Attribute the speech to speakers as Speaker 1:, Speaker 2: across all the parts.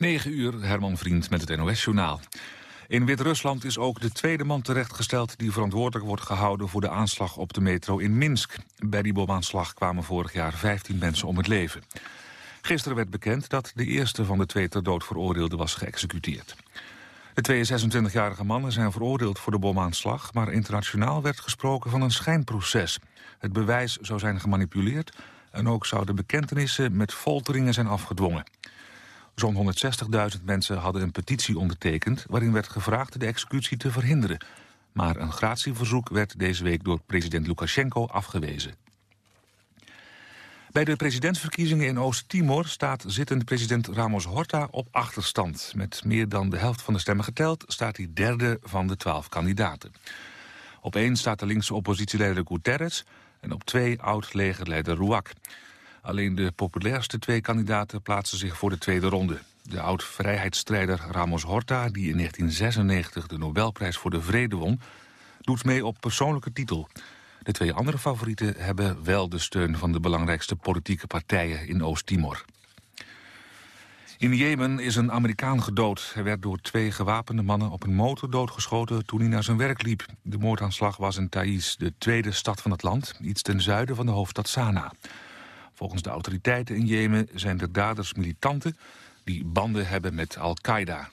Speaker 1: 9 uur, Herman Vriend met het NOS-journaal. In Wit-Rusland is ook de tweede man terechtgesteld... die verantwoordelijk wordt gehouden voor de aanslag op de metro in Minsk. Bij die bomaanslag kwamen vorig jaar 15 mensen om het leven. Gisteren werd bekend dat de eerste van de twee ter dood veroordeelden was geëxecuteerd. De twee 26-jarige mannen zijn veroordeeld voor de bomaanslag... maar internationaal werd gesproken van een schijnproces. Het bewijs zou zijn gemanipuleerd... en ook zouden bekentenissen met folteringen zijn afgedwongen. Zo'n 160.000 mensen hadden een petitie ondertekend... waarin werd gevraagd de executie te verhinderen. Maar een gratieverzoek werd deze week door president Lukashenko afgewezen. Bij de presidentsverkiezingen in Oost-Timor staat zittend president Ramos Horta op achterstand. Met meer dan de helft van de stemmen geteld staat hij derde van de twaalf kandidaten. Op één staat de linkse oppositieleider Guterres en op twee oud-legerleider Rouak. Alleen de populairste twee kandidaten plaatsen zich voor de tweede ronde. De oud-vrijheidsstrijder Ramos Horta, die in 1996 de Nobelprijs voor de Vrede won, doet mee op persoonlijke titel. De twee andere favorieten hebben wel de steun van de belangrijkste politieke partijen in Oost-Timor. In Jemen is een Amerikaan gedood. Hij werd door twee gewapende mannen op een motor doodgeschoten toen hij naar zijn werk liep. De moordaanslag was in Taiz, de tweede stad van het land, iets ten zuiden van de hoofdstad Sanaa. Volgens de autoriteiten in Jemen zijn de daders militanten die banden hebben met Al-Qaeda.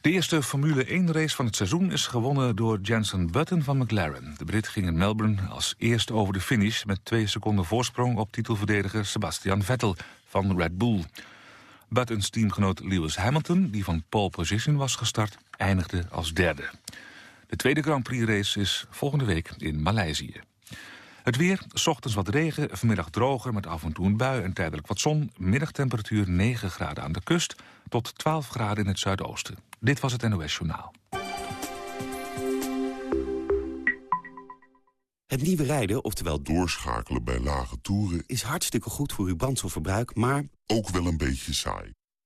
Speaker 1: De eerste Formule 1-race van het seizoen is gewonnen door Jensen Button van McLaren. De Brit ging in Melbourne als eerste over de finish... met twee seconden voorsprong op titelverdediger Sebastian Vettel van Red Bull. Buttons teamgenoot Lewis Hamilton, die van pole position was gestart... eindigde als derde. De tweede Grand Prix-race is volgende week in Maleisië. Het weer, s ochtends wat regen, vanmiddag droger met af en toe een bui en tijdelijk wat zon. Middagtemperatuur 9 graden aan de kust tot 12 graden in het zuidoosten. Dit was het NOS Journaal.
Speaker 2: Het nieuwe rijden, oftewel
Speaker 3: doorschakelen bij lage toeren...
Speaker 2: is hartstikke goed voor uw brandstofverbruik, maar...
Speaker 3: ook wel een beetje saai.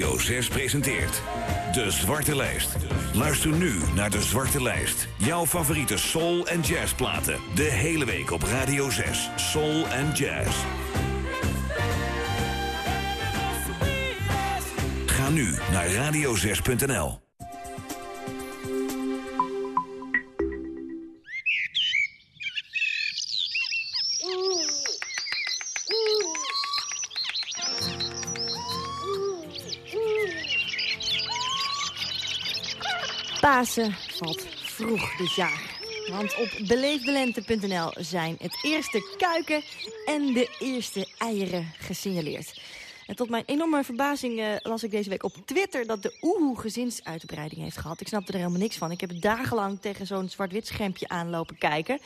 Speaker 4: Radio 6 presenteert De Zwarte Lijst. Luister nu naar De Zwarte Lijst. Jouw favoriete soul- en jazzplaten. De hele week op Radio 6. Soul en jazz. Ga nu naar radio6.nl.
Speaker 5: Pasen valt vroeg dit jaar. Want op beleefdelente.nl zijn het eerste kuiken en de eerste eieren gesignaleerd. En tot mijn enorme verbazing uh, las ik deze week op Twitter... dat de Oehoe gezinsuitbreiding heeft gehad. Ik snapte er helemaal niks van. Ik heb dagenlang tegen zo'n zwart-wit schermpje aanlopen kijken.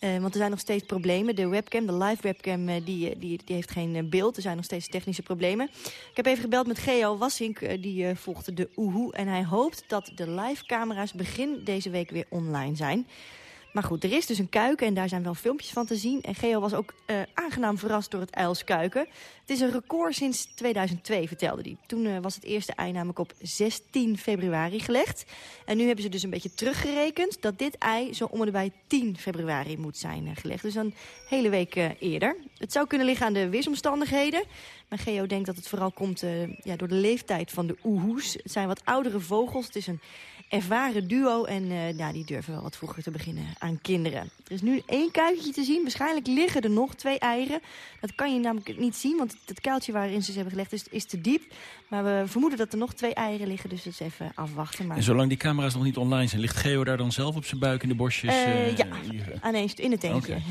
Speaker 5: Uh, want er zijn nog steeds problemen. De webcam, de live webcam, uh, die, die, die heeft geen beeld. Er zijn nog steeds technische problemen. Ik heb even gebeld met Geo Wassink, die volgde de Oehoe. En hij hoopt dat de live camera's begin deze week weer online zijn... Maar goed, er is dus een kuiken en daar zijn wel filmpjes van te zien. En Geo was ook uh, aangenaam verrast door het uilskuiken. Het is een record sinds 2002, vertelde hij. Toen uh, was het eerste ei namelijk op 16 februari gelegd. En nu hebben ze dus een beetje teruggerekend... dat dit ei zo om en bij 10 februari moet zijn uh, gelegd. Dus een hele week eerder. Het zou kunnen liggen aan de weersomstandigheden. Maar Geo denkt dat het vooral komt ja, door de leeftijd van de oehoes. Het zijn wat oudere vogels. Het is een ervaren duo. En ja, die durven wel wat vroeger te beginnen aan kinderen. Er is nu één kuikentje te zien. Waarschijnlijk liggen er nog twee eieren. Dat kan je namelijk niet zien, want het kuiltje waarin ze ze hebben gelegd is, is te diep. Maar we vermoeden dat er nog twee eieren liggen, dus dat is even afwachten. Maar...
Speaker 6: En zolang die camera's nog niet online zijn, ligt Geo daar dan zelf op zijn buik in de bosjes?
Speaker 5: Uh, ja, aan in het tentje. Okay.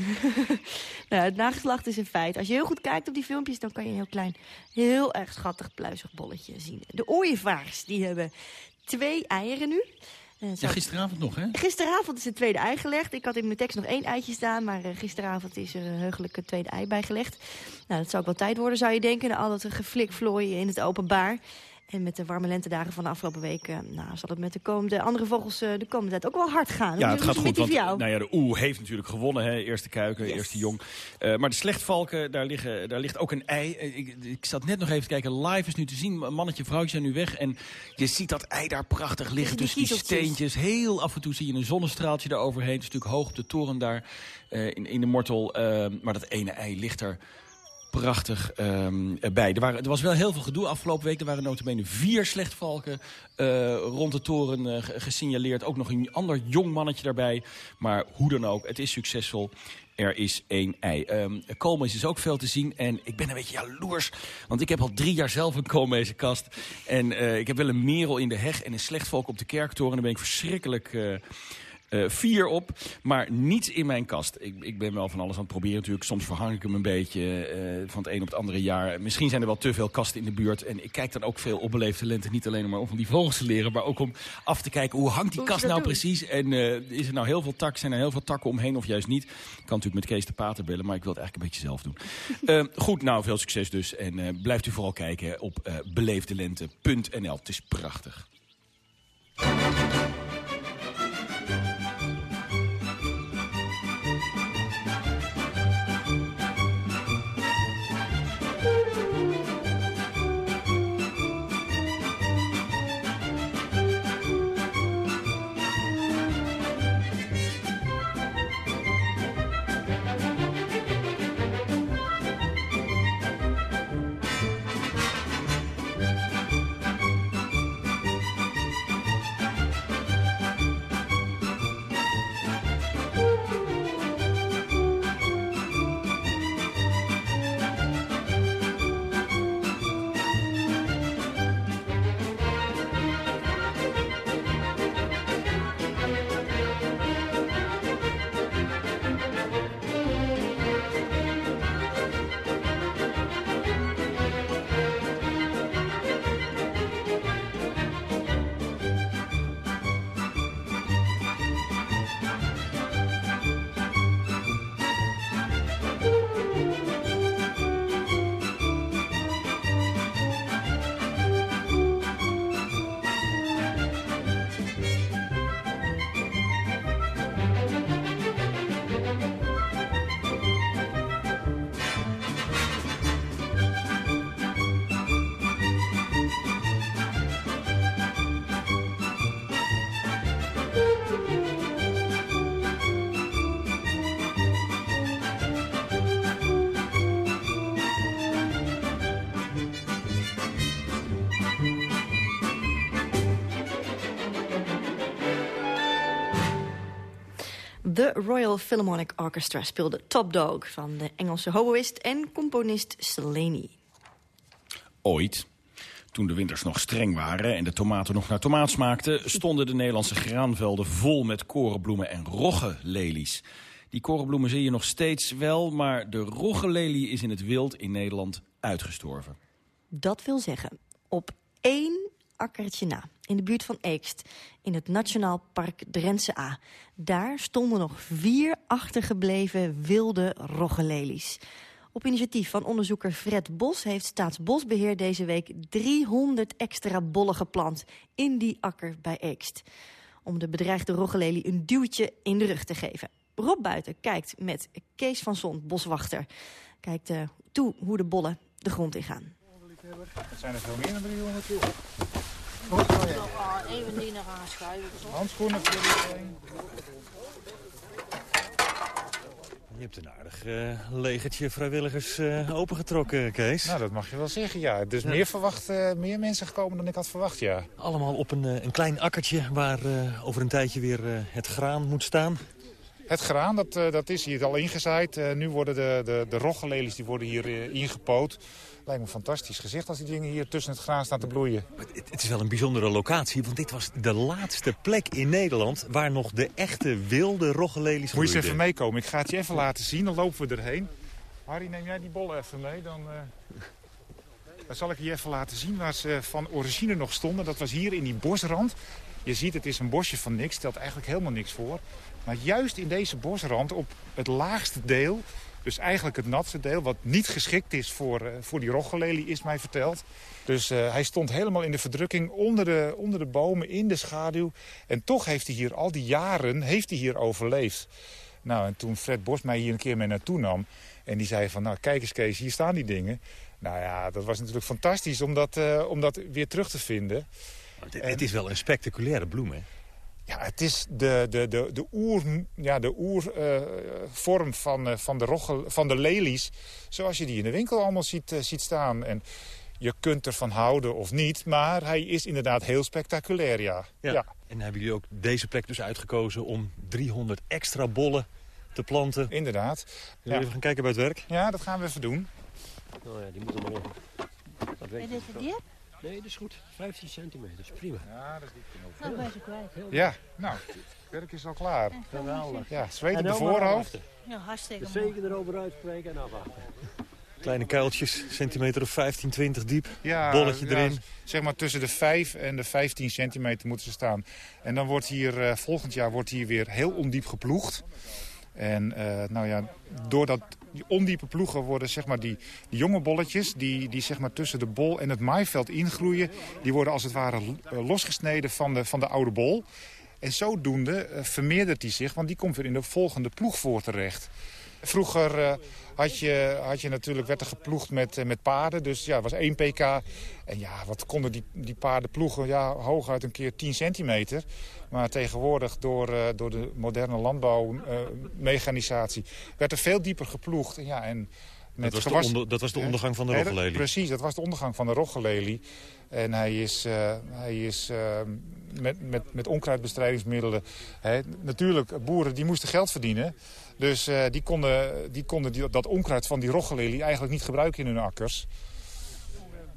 Speaker 5: nou, het nageslacht is een feit. Als je heel goed kijkt op die filmpjes, dan kan je een heel klein, heel erg schattig, pluizig bolletje zien. De ooievaars, die hebben twee eieren nu.
Speaker 6: Uh, ja, gisteravond nog, hè?
Speaker 5: Gisteravond is het tweede ei gelegd. Ik had in mijn tekst nog één eitje staan, maar uh, gisteravond is er een heugelijk tweede ei bijgelegd. Nou, dat zou ook wel tijd worden, zou je denken, na al dat geflikvlooien in het openbaar. En met de warme lentedagen van de afgelopen week... Uh, nou, zal het met de, komende, andere vogels uh, de komende tijd ook wel hard gaan.
Speaker 6: Ja, het gaat goed, want
Speaker 5: jou?
Speaker 6: nou ja, de oe heeft natuurlijk gewonnen. Hè? Eerste kuiken, yes. eerste jong. Uh, maar de slechtvalken, daar, liggen, daar ligt ook een ei. Ik, ik zat net nog even te kijken, live is nu te zien. Mannetje, vrouwtje zijn nu weg. En je ziet dat ei daar prachtig liggen tussen die, die steentjes. Heel af en toe zie je een zonnestraaltje eroverheen. Het is natuurlijk hoog op de toren daar in, in de mortel. maar dat ene ei ligt er prachtig um, bij. Er, was wel heel veel gedoe afgelopen week. Er waren notabene vier slechtvalken uh, rond de toren uh, gesignaleerd. Ook nog een ander jong mannetje daarbij. Maar hoe dan ook, het is succesvol. Er is één ei. Um, koolmees is ook veel te zien. En ik ben een beetje jaloers. Want ik heb al drie jaar zelf een koolmezenkast. En uh, ik heb wel een merel in de heg en een slechtvalk op de kerktoren. Daar ben ik verschrikkelijk... Uh, vier op, maar niets in mijn kast. Ik, ik, ben wel van alles aan het proberen natuurlijk. Soms verhang ik hem een beetje uh, van het een op het andere jaar. Misschien zijn er wel te veel kasten in de buurt. En ik kijk dan ook veel op beleefde lente. Niet alleen maar om van die vogels te leren, maar ook om af te kijken... hoe hangt die kast nou doen? precies? En uh, is er nou heel veel takken? Zijn er heel veel takken omheen of juist niet? Ik kan natuurlijk met Kees de Pater bellen, maar ik wil het eigenlijk een beetje zelf doen. goed, nou, veel succes dus. En blijft u vooral kijken op beleefdelente.nl. Het is prachtig.
Speaker 5: De Royal Philharmonic Orchestra speelde Top Dog... van de Engelse hoboïst en componist Seleni.
Speaker 6: Ooit, toen de winters nog streng waren en de tomaten nog naar tomaat smaakten... stonden de Nederlandse graanvelden vol met korenbloemen en roggelelies. Die korenbloemen zie je nog steeds wel, maar de roggellelie is in het wild in Nederland uitgestorven.
Speaker 5: Dat wil zeggen, op één akkertje na, in de buurt van Eekst, in het Nationaal Park Drentse A. Daar stonden nog vier achtergebleven wilde roggelelies. Op initiatief van onderzoeker Fred Bos heeft Staatsbosbeheer deze week 300 extra bollen geplant in die akker bij Eekst. Om de bedreigde roggellelie een duwtje in de rug te geven. Rob Buiten kijkt met Kees van Zon, boswachter, kijkt uh, toe hoe de bollen de grond ingaan.
Speaker 7: Het zijn er veel meer dan 300, joh.
Speaker 8: Oh, ja. Even die nog aanschuiven.
Speaker 7: Handschoenen voor.
Speaker 9: Je hebt een aardig uh, legertje vrijwilligers uh, opengetrokken, Kees.
Speaker 7: Nou, dat mag je wel zeggen, ja. Dus ja. meer, verwacht, uh, meer mensen gekomen dan ik had verwacht, ja.
Speaker 9: Allemaal op een, een klein akkertje waar over een tijdje weer het graan moet staan.
Speaker 7: Het graan, dat, dat is hier al ingezaaid. nu worden de, de, de roggelelies die worden hier ingepoot. Lijkt me fantastisch gezicht als die dingen hier tussen het graan staan te bloeien.
Speaker 9: Het, het, is wel een bijzondere locatie, want dit was de laatste plek in Nederland... waar nog de echte wilde roggelelies
Speaker 7: Moet je eens even meekomen, ik ga het je even laten zien, dan lopen we erheen. Harry, neem jij die bollen even mee, dan... Uh... Dan zal ik je even laten zien waar ze van origine nog stonden. Dat was hier in die bosrand. Je ziet, het is een bosje van niks, stelt eigenlijk helemaal niks voor. Maar juist in deze bosrand, op het laagste deel Dus eigenlijk het natste deel, wat niet geschikt is voor, uh, voor die roggenlelie, is mij verteld. Dus uh, hij stond helemaal in de verdrukking onder de, onder de bomen, in de schaduw. En toch heeft hij hier al die jaren heeft hij hier overleefd. Nou, en toen Fred Bos mij hier een keer mee naartoe nam... en die zei van, nou, kijk eens Kees, hier staan die dingen. Nou ja, dat was natuurlijk fantastisch om dat, uh, om dat weer terug te vinden.
Speaker 9: Het is wel een spectaculaire bloem, hè?
Speaker 7: Ja, het is de, de, de, de oer, ja, de oervorm uh, van, uh, van, de van de lelies. Zoals je die in de winkel allemaal ziet, uh, ziet staan. En je kunt ervan houden of niet. Maar hij is inderdaad heel spectaculair, ja.
Speaker 9: ja. ja. En hebben jullie ook deze plek dus uitgekozen om 300 extra bollen te planten?
Speaker 7: Inderdaad.
Speaker 9: Zullen we ja. even gaan kijken bij het werk?
Speaker 7: Ja, dat gaan we even doen.
Speaker 10: Oh ja, die moeten we nog...
Speaker 8: Dat weet is dit het diep?
Speaker 10: Nee, dat is goed. 15 centimeter, dat is prima.
Speaker 7: Ja, dat is diep genoeg.
Speaker 8: Nou, ben je kwijt.
Speaker 7: Ja, nou, het werk is al klaar.
Speaker 10: Geweldig.
Speaker 7: Ja, zweet op de voorhoofd.
Speaker 8: Ja, hartstikke
Speaker 10: zeker erover uitspreken en afwachten.
Speaker 9: Kleine kuiltjes, centimeter of 15, 20 diep.
Speaker 7: Ja,
Speaker 9: Bolletje erin.
Speaker 7: Ja, zeg maar tussen de 5 en de 15 centimeter moeten ze staan. En dan wordt hier, uh, volgend jaar wordt hier weer heel ondiep geploegd. En uh, nou ja, doordat die ondiepe ploegen worden zeg maar die, die jonge bolletjes... Die, die zeg maar tussen de bol en het maaiveld ingroeien... die worden als het ware losgesneden van de, van de oude bol. En zodoende uh, vermeerdert die zich, want die komt weer in de volgende ploeg voor terecht. Vroeger uh, had, je, had je natuurlijk, werd er geploegd met, uh, met paarden. Dus ja, het was 1 pk. En ja, wat konden die, die paarden ploegen? Ja, hooguit een keer 10 centimeter. Maar tegenwoordig door, uh, door de moderne landbouwmechanisatie werd er veel dieper geploegd. En ja, en
Speaker 9: met dat, was gewas... onder, dat was de ondergang van de roggenlelie?
Speaker 7: Precies, dat was de ondergang van de roggenlelie. En hij is, uh, hij is uh, met, met, met onkruidbestrijdingsmiddelen... Hè, natuurlijk, boeren die moesten geld verdienen. Dus uh, die konden, die konden die, dat onkruid van die roggenlelie eigenlijk niet gebruiken in hun akkers.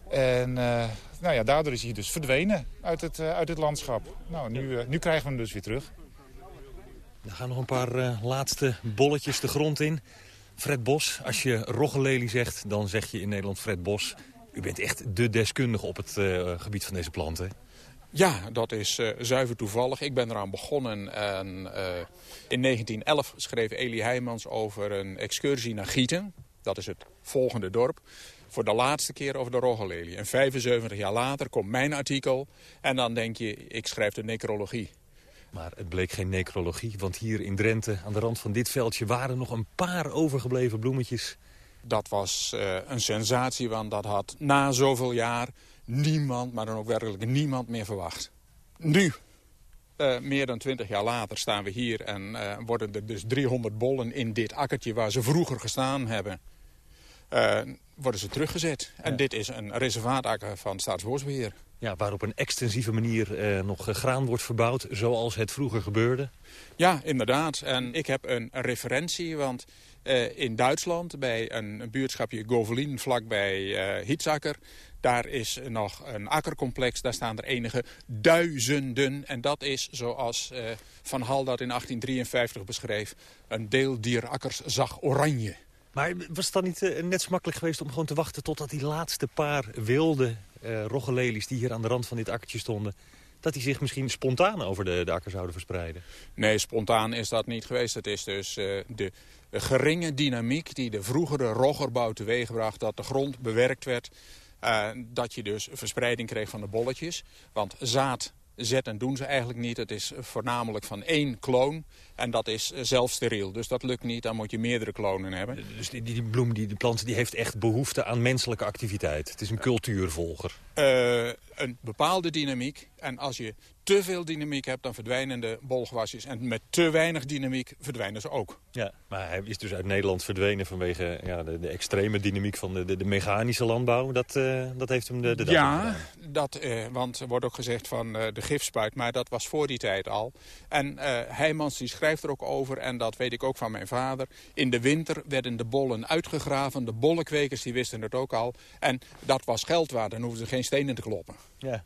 Speaker 7: En nou ja, daardoor is hij dus verdwenen uit het, uit het landschap. Nou, nu, nu krijgen we hem dus weer terug.
Speaker 9: Er gaan nog een paar laatste bolletjes de grond in. Fred Bos, als je roggenlelie zegt, dan zeg je in Nederland Fred Bos. U bent echt de deskundige op het gebied van deze planten.
Speaker 11: Ja, dat is uh, zuiver toevallig. Ik ben eraan begonnen en uh, in 1911 schreef Elie Heijmans over een excursie naar Gieten. Dat is het volgende dorp. Voor de laatste keer over de roggenlelie. En 75 jaar later komt mijn artikel en dan denk je, ik schrijf de necrologie.
Speaker 9: Maar het bleek geen necrologie, want hier in Drenthe, aan de rand van dit veldje... waren nog een paar overgebleven bloemetjes.
Speaker 11: Dat was uh, een sensatie, want dat had na zoveel jaar niemand, maar dan ook werkelijk niemand meer verwacht. Nu, uh, meer dan twintig jaar later, staan we hier en uh, worden er dus 300 bollen in dit akkertje... waar ze vroeger gestaan hebben, worden ze teruggezet. Ja. En dit is een reservaatakker van Staatsbosbeheer.
Speaker 9: Ja, waar op een extensieve manier eh, nog graan wordt verbouwd, zoals het vroeger gebeurde?
Speaker 11: Ja, inderdaad. En ik heb een referentie, want uh, in Duitsland, bij een, een buurtschapje Govelin, vlakbij uh, Hitzakker... daar is nog een akkercomplex, daar staan er enige duizenden. En dat is, zoals uh, Van Hal dat in 1853 beschreef, een deel dier akkers zag oranje.
Speaker 9: Maar was het dan niet net zo makkelijk geweest om gewoon te wachten... totdat die laatste paar wilde uh, roggelelies die hier aan de rand van dit akkertje stonden... dat die zich misschien spontaan over de, de akker zouden verspreiden?
Speaker 11: Nee, spontaan is dat niet geweest. Het is dus uh, de geringe dynamiek die de vroegere roggerbouw teweegbracht... dat de grond bewerkt werd, uh, dat je dus verspreiding kreeg van de bolletjes. Want zaad zetten doen ze eigenlijk niet. Het is voornamelijk van één kloon. En dat is zelf steriel. Dus dat lukt niet. Dan moet je meerdere klonen hebben.
Speaker 9: Dus die, die bloem, die, die plant, die heeft echt behoefte aan menselijke activiteit. Het is een cultuurvolger.
Speaker 11: Uh, een bepaalde dynamiek. En als je te veel dynamiek hebt, dan verdwijnen de bolgewasjes. En met te weinig dynamiek verdwijnen ze ook.
Speaker 9: Ja, maar hij is dus uit Nederland verdwenen vanwege ja, de, de extreme dynamiek van de, de, de mechanische landbouw. Dat, uh, dat heeft hem de, de
Speaker 11: Ja, dat, uh, want er wordt ook gezegd van de gifspuit, maar dat was voor die tijd al. En Heijmans die schrijft er ook over, en dat weet ik ook van mijn vader. In de winter werden de bollen uitgegraven. De bollenkwekers die wisten het ook al. En dat was geld waard, dan hoefden ze geen stenen te kloppen.
Speaker 9: Ja.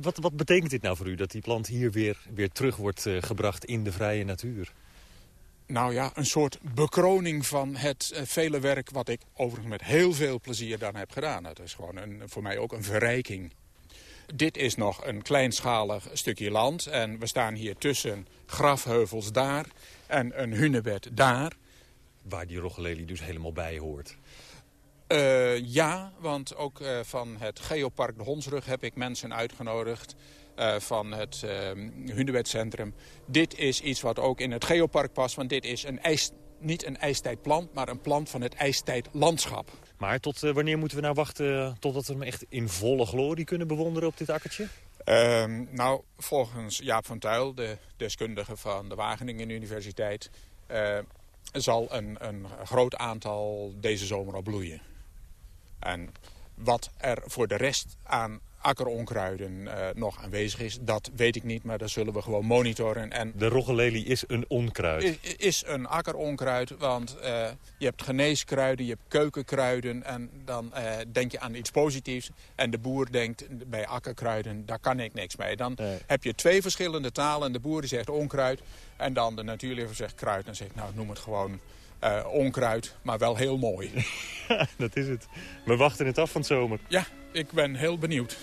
Speaker 9: Wat, wat betekent dit nou voor u, dat die plant hier weer, weer terug wordt uh, gebracht in de vrije natuur?
Speaker 11: Nou ja, een soort bekroning van het uh, vele werk wat ik overigens met heel veel plezier dan heb gedaan. Het is gewoon een, voor mij ook een verrijking. Dit is nog een kleinschalig stukje land en we staan hier tussen grafheuvels daar en een hunebed daar.
Speaker 9: waar die roggenlelie dus helemaal bij hoort.
Speaker 11: Uh, ja, want ook uh, van het Geopark de Hondsrug heb ik mensen uitgenodigd. Uh, van het Hunebedcentrum. Dit is iets wat ook in het Geopark past. Want dit is een ijs, niet een ijstijdplant, maar een plant van het ijstijdlandschap.
Speaker 9: Maar tot wanneer moeten we nou wachten totdat we hem echt in volle glorie kunnen bewonderen op dit akkertje?
Speaker 11: Ehm, nou, volgens Jaap van Tuil, de deskundige van de Wageningen Universiteit... zal een, een groot aantal deze zomer al bloeien. En wat er voor de rest aan akkeronkruiden uh, nog aanwezig is, dat weet ik niet, maar dat zullen we gewoon monitoren. En
Speaker 9: de roggenlelie is een onkruid?
Speaker 11: Is, is een akkeronkruid, want uh, je hebt geneeskruiden, je hebt keukenkruiden en dan uh, denk je aan iets positiefs. En de boer denkt bij akkerkruiden, daar kan ik niks mee. Dan nee. heb je twee verschillende talen en de boer die zegt onkruid en dan de natuurlijke zegt kruid en zegt nou noem het gewoon uh, onkruid, maar wel heel mooi.
Speaker 9: dat is het. We wachten het af van het zomer.
Speaker 11: Ja, ik ben heel benieuwd.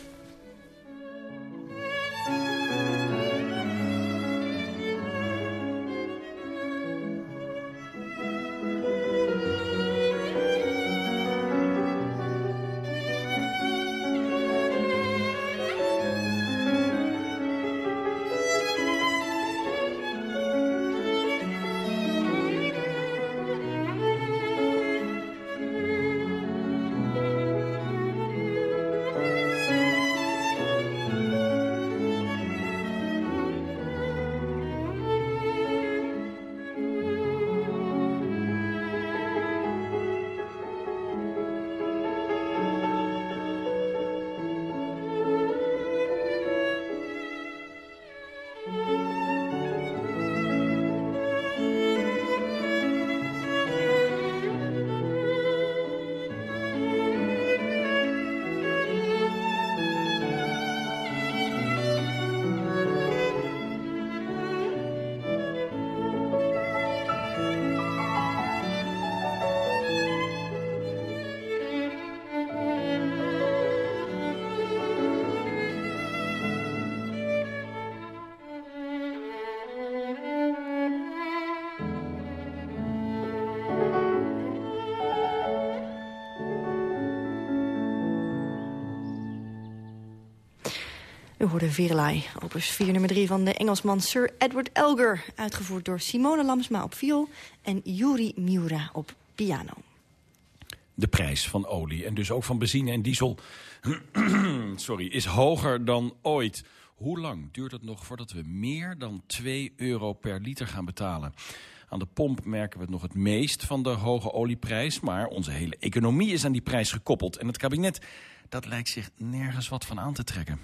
Speaker 5: U hoorde Virelai, opus 4 nummer 3 van de Engelsman Sir Edward Elgar... uitgevoerd door Simone Lamsma op viool en Yuri Miura op piano.
Speaker 6: De prijs van olie en dus ook van benzine en diesel sorry, is hoger dan ooit. Hoe lang duurt het nog voordat we meer dan 2 euro per liter gaan betalen? Aan de pomp merken we het nog het meest van de hoge olieprijs... maar onze hele economie is aan die prijs gekoppeld. En het kabinet dat lijkt zich nergens wat van aan te trekken.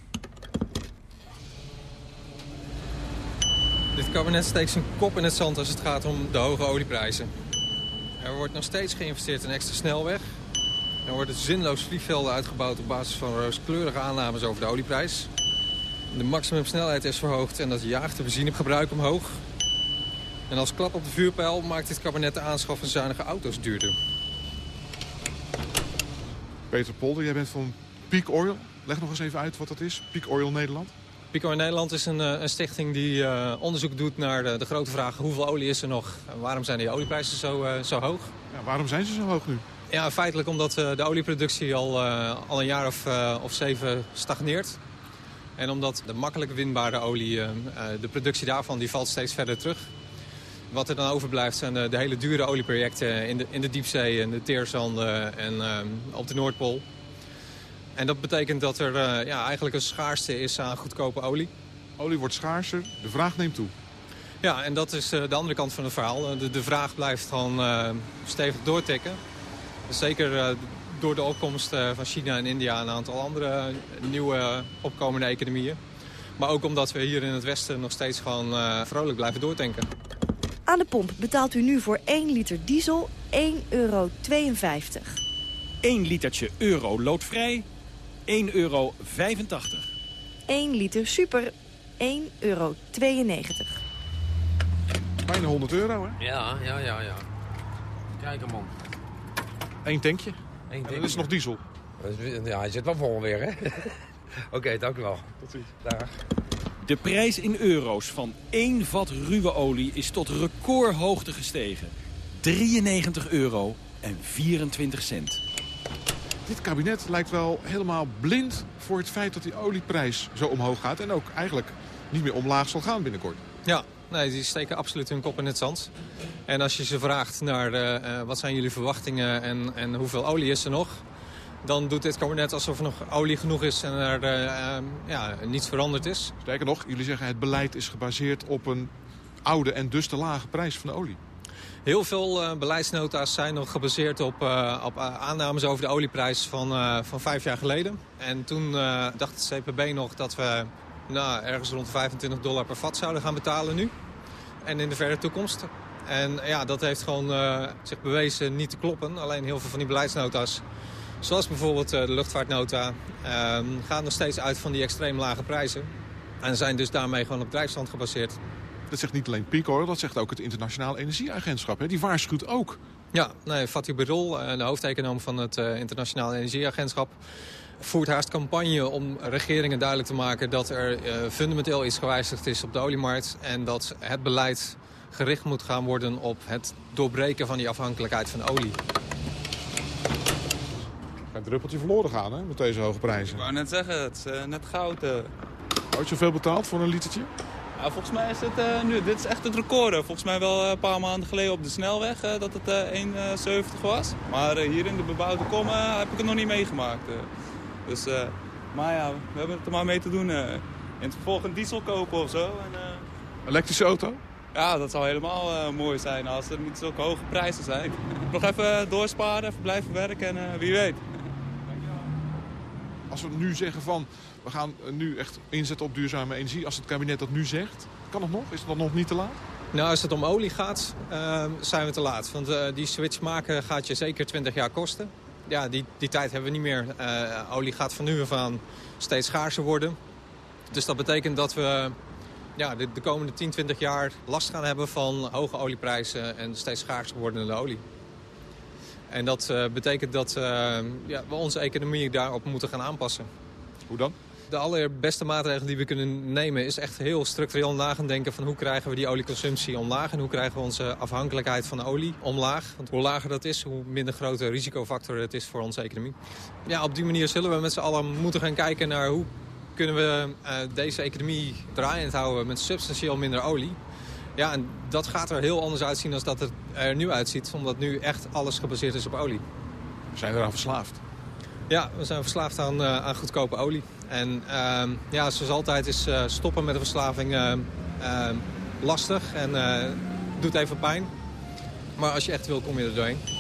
Speaker 12: Dit kabinet steekt zijn kop in het zand als het gaat om de hoge olieprijzen. Er wordt nog steeds geïnvesteerd in extra snelweg. Er worden zinloos vliegvelden uitgebouwd op basis van rooskleurige aannames over de olieprijs. De maximumsnelheid is verhoogd en dat jaagt de benzinegebruik omhoog. En als klap op de vuurpijl maakt dit kabinet de aanschaf van zuinige auto's duurder.
Speaker 13: Peter Polder, jij bent van Peak Oil. Leg nog eens even uit wat dat is, Peak Oil Nederland.
Speaker 12: Pico in Nederland is een, een stichting die uh, onderzoek doet naar de, de, grote vraag... hoeveel olie is er nog en waarom zijn die olieprijzen zo, uh, zo hoog?
Speaker 13: Ja, waarom zijn ze zo hoog nu?
Speaker 12: Ja, feitelijk omdat uh, de olieproductie al, al een jaar of, of zeven stagneert. En omdat de makkelijk winbare olie, de productie daarvan, die valt steeds verder terug. Wat er dan overblijft zijn de, de hele dure olieprojecten in de, in de diepzee en de teerzanden en op de Noordpool. En dat betekent dat er uh, ja, eigenlijk een schaarste is aan goedkope olie.
Speaker 13: Olie wordt schaarser, de vraag neemt toe.
Speaker 12: Ja, en dat is uh, de andere kant van het verhaal. De, de vraag blijft gewoon uh, stevig doortikken. Zeker door de opkomst van China en India en een aantal andere nieuwe opkomende economieën. Maar ook omdat we hier in het Westen nog steeds gewoon vrolijk blijven doortanken.
Speaker 5: Aan de pomp betaalt u nu voor 1 liter diesel 1,52 euro.
Speaker 6: 1 litertje euro loodvrij 1,85 euro.
Speaker 5: 1 liter super, 1,92 euro.
Speaker 13: Bijna 100 euro, hè?
Speaker 10: Ja, ja, ja, ja. Kijk hem, man.
Speaker 13: Eén tankje?
Speaker 10: Eén tankje.
Speaker 13: dat is nog diesel.
Speaker 10: Ja, hij zit wel vol weer, hè? Oké, okay, dank u wel.
Speaker 13: Tot ziens.
Speaker 10: Dag.
Speaker 6: De prijs in euro's van één vat ruwe olie is tot recordhoogte gestegen. 93 euro en 24 cent.
Speaker 13: Dit kabinet lijkt wel helemaal blind voor het feit dat die olieprijs zo omhoog gaat. En ook eigenlijk niet meer omlaag zal gaan binnenkort.
Speaker 12: Ja, nee, die steken absoluut hun kop in het zand. En als je ze vraagt naar uh, uh, wat zijn jullie verwachtingen en, en hoeveel olie is er nog... dan doet dit kabinet alsof er nog olie genoeg is en er uh, ja, niets veranderd is.
Speaker 13: Sterker nog, jullie zeggen het beleid is gebaseerd op een oude en dus te lage prijs van de olie.
Speaker 12: Heel veel uh, beleidsnota's zijn nog gebaseerd op, uh, op uh, aannames over de olieprijs van, van vijf jaar geleden. En toen dacht het CPB nog dat we nou, ergens rond 25 dollar per vat zouden gaan betalen nu. En in de verre toekomst. En ja, dat heeft gewoon zich bewezen niet te kloppen. Alleen heel veel van die beleidsnota's, zoals bijvoorbeeld de luchtvaartnota, ehm, gaan nog steeds uit van die extreem lage prijzen. En zijn dus daarmee gewoon op drijfstand gebaseerd.
Speaker 13: Dat zegt niet alleen Peak Oil, dat zegt ook het Internationaal Energieagentschap. Hè? Die waarschuwt ook.
Speaker 12: Ja, nee, Fatih Birol, de hoofdeconoom van het uh, Internationaal Energieagentschap... voert haast campagne om regeringen duidelijk te maken... dat er uh, fundamenteel iets gewijzigd is op de oliemarkt... en dat het beleid gericht moet gaan worden op het doorbreken van die afhankelijkheid van olie.
Speaker 13: Een druppeltje verloren gaan hè, met deze hoge prijzen.
Speaker 14: Ik wou net zeggen, het is uh, net goud. Uh.
Speaker 13: Ooit zoveel betaald voor een litertje?
Speaker 14: Ja, volgens mij is het uh, nu, dit is echt het record. Volgens mij wel een paar maanden geleden op de snelweg uh, dat het uh, 1,70 was. Maar hier in de bebouwde kom heb ik het nog niet meegemaakt. dus, maar ja, we hebben het er maar mee te doen. in het vervolg een diesel kopen of zo. En,
Speaker 13: Elektrische auto?
Speaker 14: Ja, dat zou helemaal mooi zijn als er niet zulke hoge prijzen zijn. nog even doorsparen, even blijven werken en wie weet.
Speaker 13: Als we nu zeggen van, we gaan nu echt inzetten op duurzame energie. Als het kabinet dat nu zegt, kan het nog? Is het dan nog niet te laat?
Speaker 12: Nou, als het om olie gaat, uh, zijn we te laat. Want uh, die switch maken gaat je zeker 20 jaar kosten. Ja, die, die tijd hebben we niet meer. Uh, olie gaat van nu af aan steeds schaarser worden. Dus dat betekent dat we ja, de, de, komende 10, 20 jaar last gaan hebben van hoge olieprijzen en steeds schaarser wordende olie. En dat betekent dat ja, we onze economie daarop moeten gaan aanpassen.
Speaker 13: Hoe dan?
Speaker 12: De allerbeste maatregel die we kunnen nemen is echt heel structureel na gaan denken van hoe krijgen we die olieconsumptie omlaag en hoe krijgen we onze afhankelijkheid van olie omlaag. Want hoe lager dat is, hoe minder grote risicofactor het is voor onze economie. Ja, op die manier zullen we met z'n allen moeten gaan kijken naar hoe kunnen we uh, deze economie draaiend houden met substantieel minder olie. Ja, en dat gaat er heel anders uitzien dan dat het er nu uitziet, omdat nu echt alles gebaseerd is op olie.
Speaker 13: We zijn eraan verslaafd.
Speaker 12: Ja, we zijn verslaafd aan, uh, aan goedkope olie. En uh, ja, zoals altijd is uh, stoppen met de verslaving uh, lastig en doet even pijn. Maar als je echt wil, kom je er doorheen.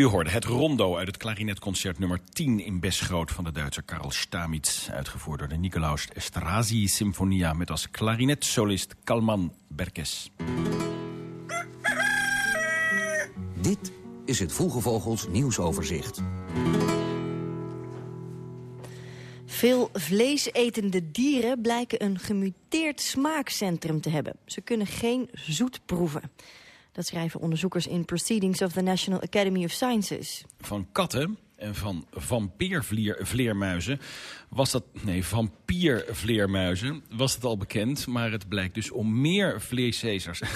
Speaker 6: U hoorde het rondo uit het klarinetconcert nummer 10 in Besgroot van de Duitser Karl Stamitz. Uitgevoerd door de Nicolaus Estrazi Symfonia met als klarinetsolist Kalman Berkes.
Speaker 15: Dit is het Vroege Vogels nieuwsoverzicht.
Speaker 5: Veel vleesetende dieren blijken een gemuteerd smaakcentrum te hebben. Ze kunnen geen zoet proeven. Dat schrijven onderzoekers in Proceedings of the National Academy of Sciences.
Speaker 6: Van katten en van vampiervleermuizen was dat... Nee, vampiervleermuizen was het al bekend, maar het blijkt dus om meer vleescezers...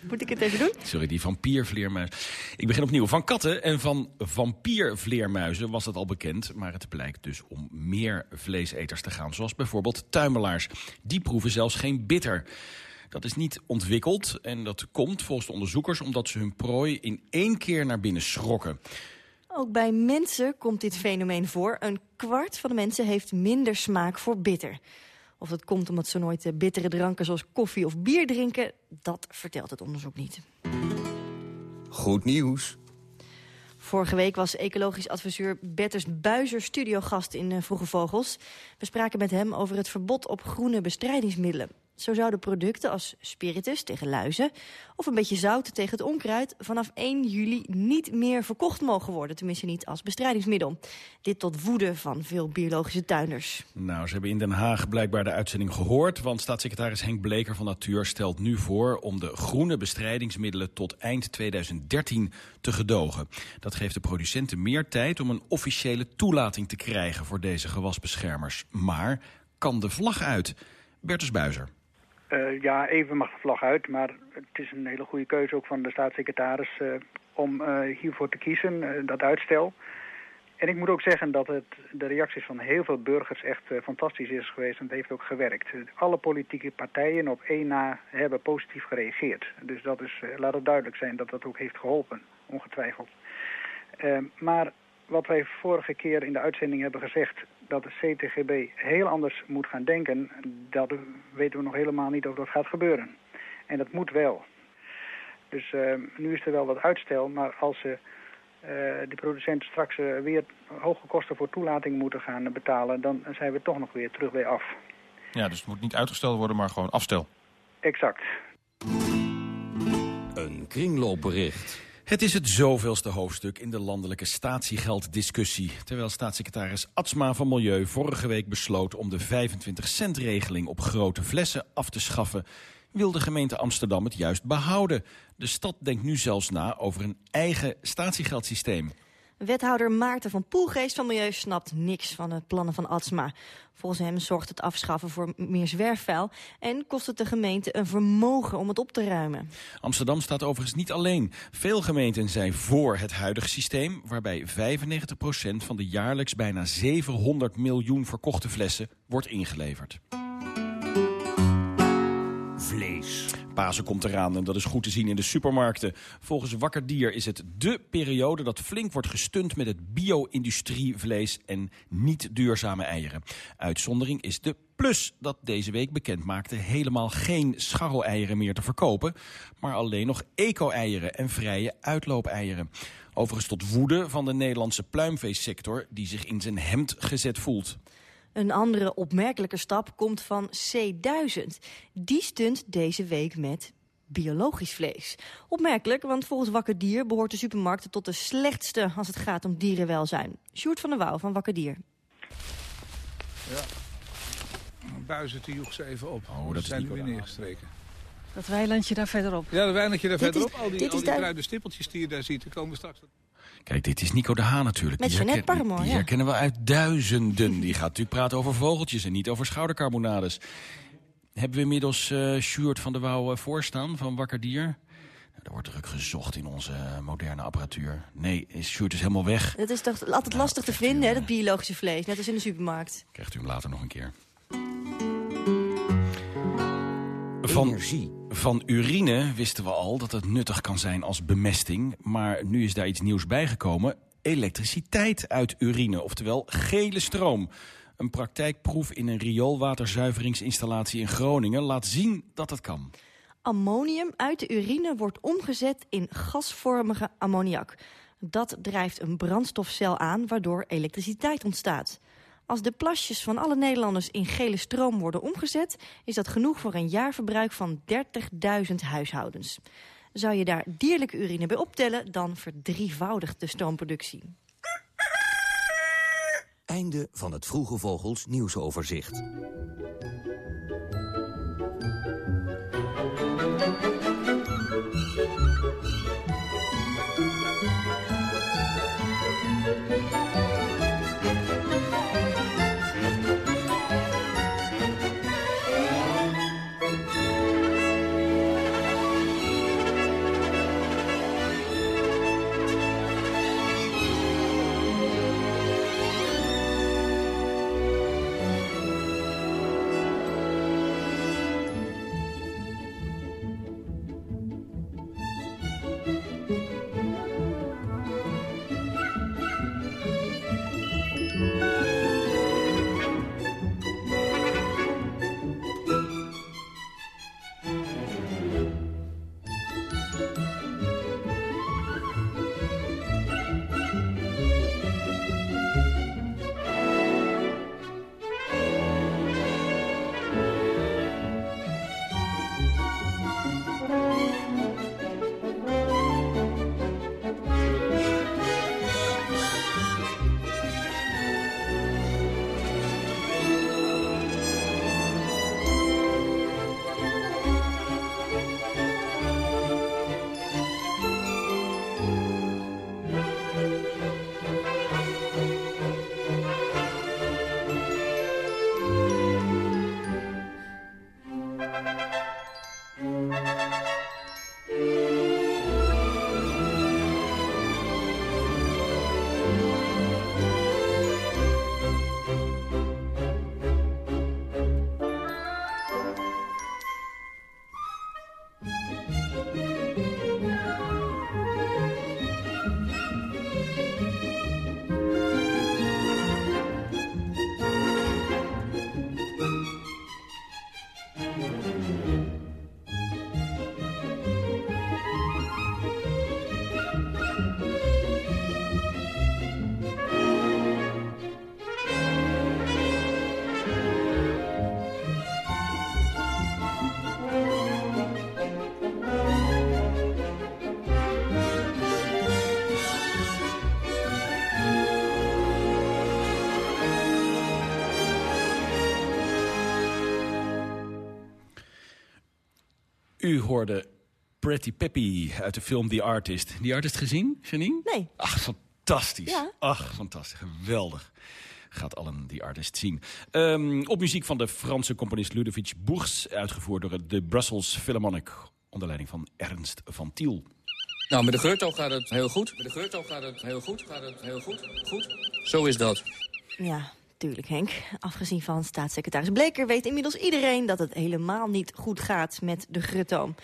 Speaker 5: Moet ik het even doen?
Speaker 6: Sorry, die vampiervleermuis. Ik begin opnieuw. Van katten en van vampiervleermuizen was dat al bekend. Maar het blijkt dus om meer vleeseters te gaan. Zoals bijvoorbeeld tuimelaars. Die proeven zelfs geen bitter. Dat is niet ontwikkeld en dat komt volgens de onderzoekers... omdat ze hun prooi in één keer naar binnen schrokken.
Speaker 5: Ook bij mensen komt dit fenomeen voor. Een kwart van de mensen heeft minder smaak voor bitter. Of dat komt omdat ze nooit eh, bittere dranken zoals koffie of bier drinken... dat vertelt het onderzoek niet.
Speaker 16: Goed nieuws.
Speaker 5: Vorige week was ecologisch adviseur Bertus Buizer studiogast in uh, Vroege Vogels. We spraken met hem over het verbod op groene bestrijdingsmiddelen. Zo zouden producten als spiritus tegen luizen of een beetje zout tegen het onkruid vanaf 1 juli niet meer verkocht mogen worden. Tenminste niet als bestrijdingsmiddel. Dit tot woede van veel biologische tuinders.
Speaker 6: Nou, ze hebben in Den Haag blijkbaar de uitzending gehoord. Want staatssecretaris Henk Bleker van Natuur stelt nu voor om de groene bestrijdingsmiddelen tot eind 2013 te gedogen. Dat geeft de producenten meer tijd om een officiële toelating te krijgen voor deze gewasbeschermers. Maar kan de vlag uit? Bertus Buizer.
Speaker 17: Uh, ja, even mag de vlag uit, maar het is een hele goede keuze ook van de staatssecretaris uh, om uh, hiervoor te kiezen, dat uitstel. En ik moet ook zeggen dat het, de reacties van heel veel burgers echt fantastisch is geweest en het heeft ook gewerkt. Alle politieke partijen op één na hebben positief gereageerd. Dus dat is, laat het duidelijk zijn dat dat ook heeft geholpen, ongetwijfeld. maar wat wij vorige keer in de uitzending hebben gezegd... dat de CTGB heel anders moet gaan denken... dat weten we nog helemaal niet of dat gaat gebeuren. En dat moet wel. Dus uh, nu is er wel wat uitstel, maar als ze uh, de producenten straks uh, weer hoge kosten voor toelating moeten gaan betalen... dan zijn we toch nog weer terug bij af.
Speaker 18: Ja, dus het moet niet uitgesteld worden, maar gewoon afstel.
Speaker 17: Exact.
Speaker 15: Een kringloopbericht.
Speaker 6: Het is het zoveelste hoofdstuk in de landelijke statiegelddiscussie. Terwijl staatssecretaris Atsma van Milieu vorige week besloot om de 25 cent regeling op grote flessen af te schaffen, wil de gemeente Amsterdam het juist behouden. De stad denkt nu zelfs na over een eigen statiegeldsysteem.
Speaker 5: Wethouder Maarten van Poelgeest van Milieu snapt niks van de plannen van Atsma. Volgens hem zorgt het afschaffen voor meer zwerfvuil... en kost het de gemeente een vermogen om het op te ruimen.
Speaker 6: Amsterdam staat overigens niet alleen. Veel gemeenten zijn voor het huidige systeem... waarbij 95% van de jaarlijks bijna 700 miljoen verkochte flessen wordt ingeleverd.
Speaker 15: Vlees.
Speaker 6: Pasen komt eraan en dat is goed te zien in de supermarkten. Volgens Wakker Dier is het dé periode dat flink wordt gestund met het bio-industrievlees en niet duurzame eieren. Uitzondering is de Plus dat deze week bekend maakte helemaal geen scharreleieren meer te verkopen, maar alleen nog eco-eieren en vrije uitloopeieren. Overigens tot woede van de Nederlandse pluimveesector die zich in zijn hemd gezet voelt.
Speaker 5: Een andere opmerkelijke stap komt van C1000. Die stunt deze week met biologisch vlees. Opmerkelijk, want volgens Wakker Dier behoort de supermarkt tot de slechtste als het gaat om dierenwelzijn. Sjoerd van der Wouw van Wakker Dier.
Speaker 19: Ja, buizen die joeg ze even op.
Speaker 6: Oh, dat
Speaker 19: zijn nu weer neergestreken.
Speaker 8: Dat weilandje daar verderop.
Speaker 19: Ja, dat weilandje daar
Speaker 5: Dit
Speaker 19: verderop.
Speaker 5: is-
Speaker 19: al die,
Speaker 5: dit
Speaker 19: al
Speaker 5: is
Speaker 19: die bruine stippeltjes die je daar ziet, komen straks...
Speaker 6: Kijk, dit is Nico de Haan natuurlijk.
Speaker 5: Met Jeanette
Speaker 6: Die
Speaker 5: ja.
Speaker 6: herkennen we uit duizenden. Die gaat natuurlijk praten over vogeltjes en niet over schoudercarbonades. Hebben we inmiddels eh Sjoerd van der Wouw eh, voorstaan van Wakker Dier? Nou, er wordt druk gezocht in onze eh, moderne apparatuur. Nee, is Sjoerd is helemaal weg.
Speaker 5: Het is toch altijd lastig te vinden, hè, dat biologische vlees. Net als in de supermarkt.
Speaker 6: Krijgt u hem later nog een keer. Van, van urine wisten we al dat het nuttig kan zijn als bemesting. Maar nu is daar iets nieuws bijgekomen. Elektriciteit uit urine, oftewel gele stroom. Een praktijkproef in een rioolwaterzuiveringsinstallatie in Groningen laat zien dat het kan.
Speaker 5: Ammonium uit de urine wordt omgezet in gasvormige ammoniak. Dat drijft een brandstofcel aan, waardoor elektriciteit ontstaat. Als de plasjes van alle Nederlanders in gele stroom worden omgezet... is dat genoeg voor een jaarverbruik van 30.000 huishoudens. Zou je daar dierlijke urine bij optellen, dan verdrievoudigt de stoomproductie.
Speaker 15: Einde van het Vroege Vogels nieuwsoverzicht.
Speaker 6: U hoorde Pretty Peppy uit de film The Artist. The Artist gezien, Janine?
Speaker 5: Nee.
Speaker 6: Ach, fantastisch.
Speaker 5: Ja.
Speaker 6: Ach, fantastisch. Geweldig. Gaat allen The Artist zien. Ehm, op muziek van de Franse componist Ludovic Boers... uitgevoerd door de Brussels Philharmonic... onder leiding van Ernst van Tiel.
Speaker 20: Nou, met de Geurto gaat het heel goed. Met de Geurto gaat het heel goed. Gaat het heel goed. Goed. Zo is dat.
Speaker 5: Ja, tuurlijk Henk. Afgezien van staatssecretaris Bleker weet inmiddels iedereen... dat het helemaal niet goed gaat met de gruttoom.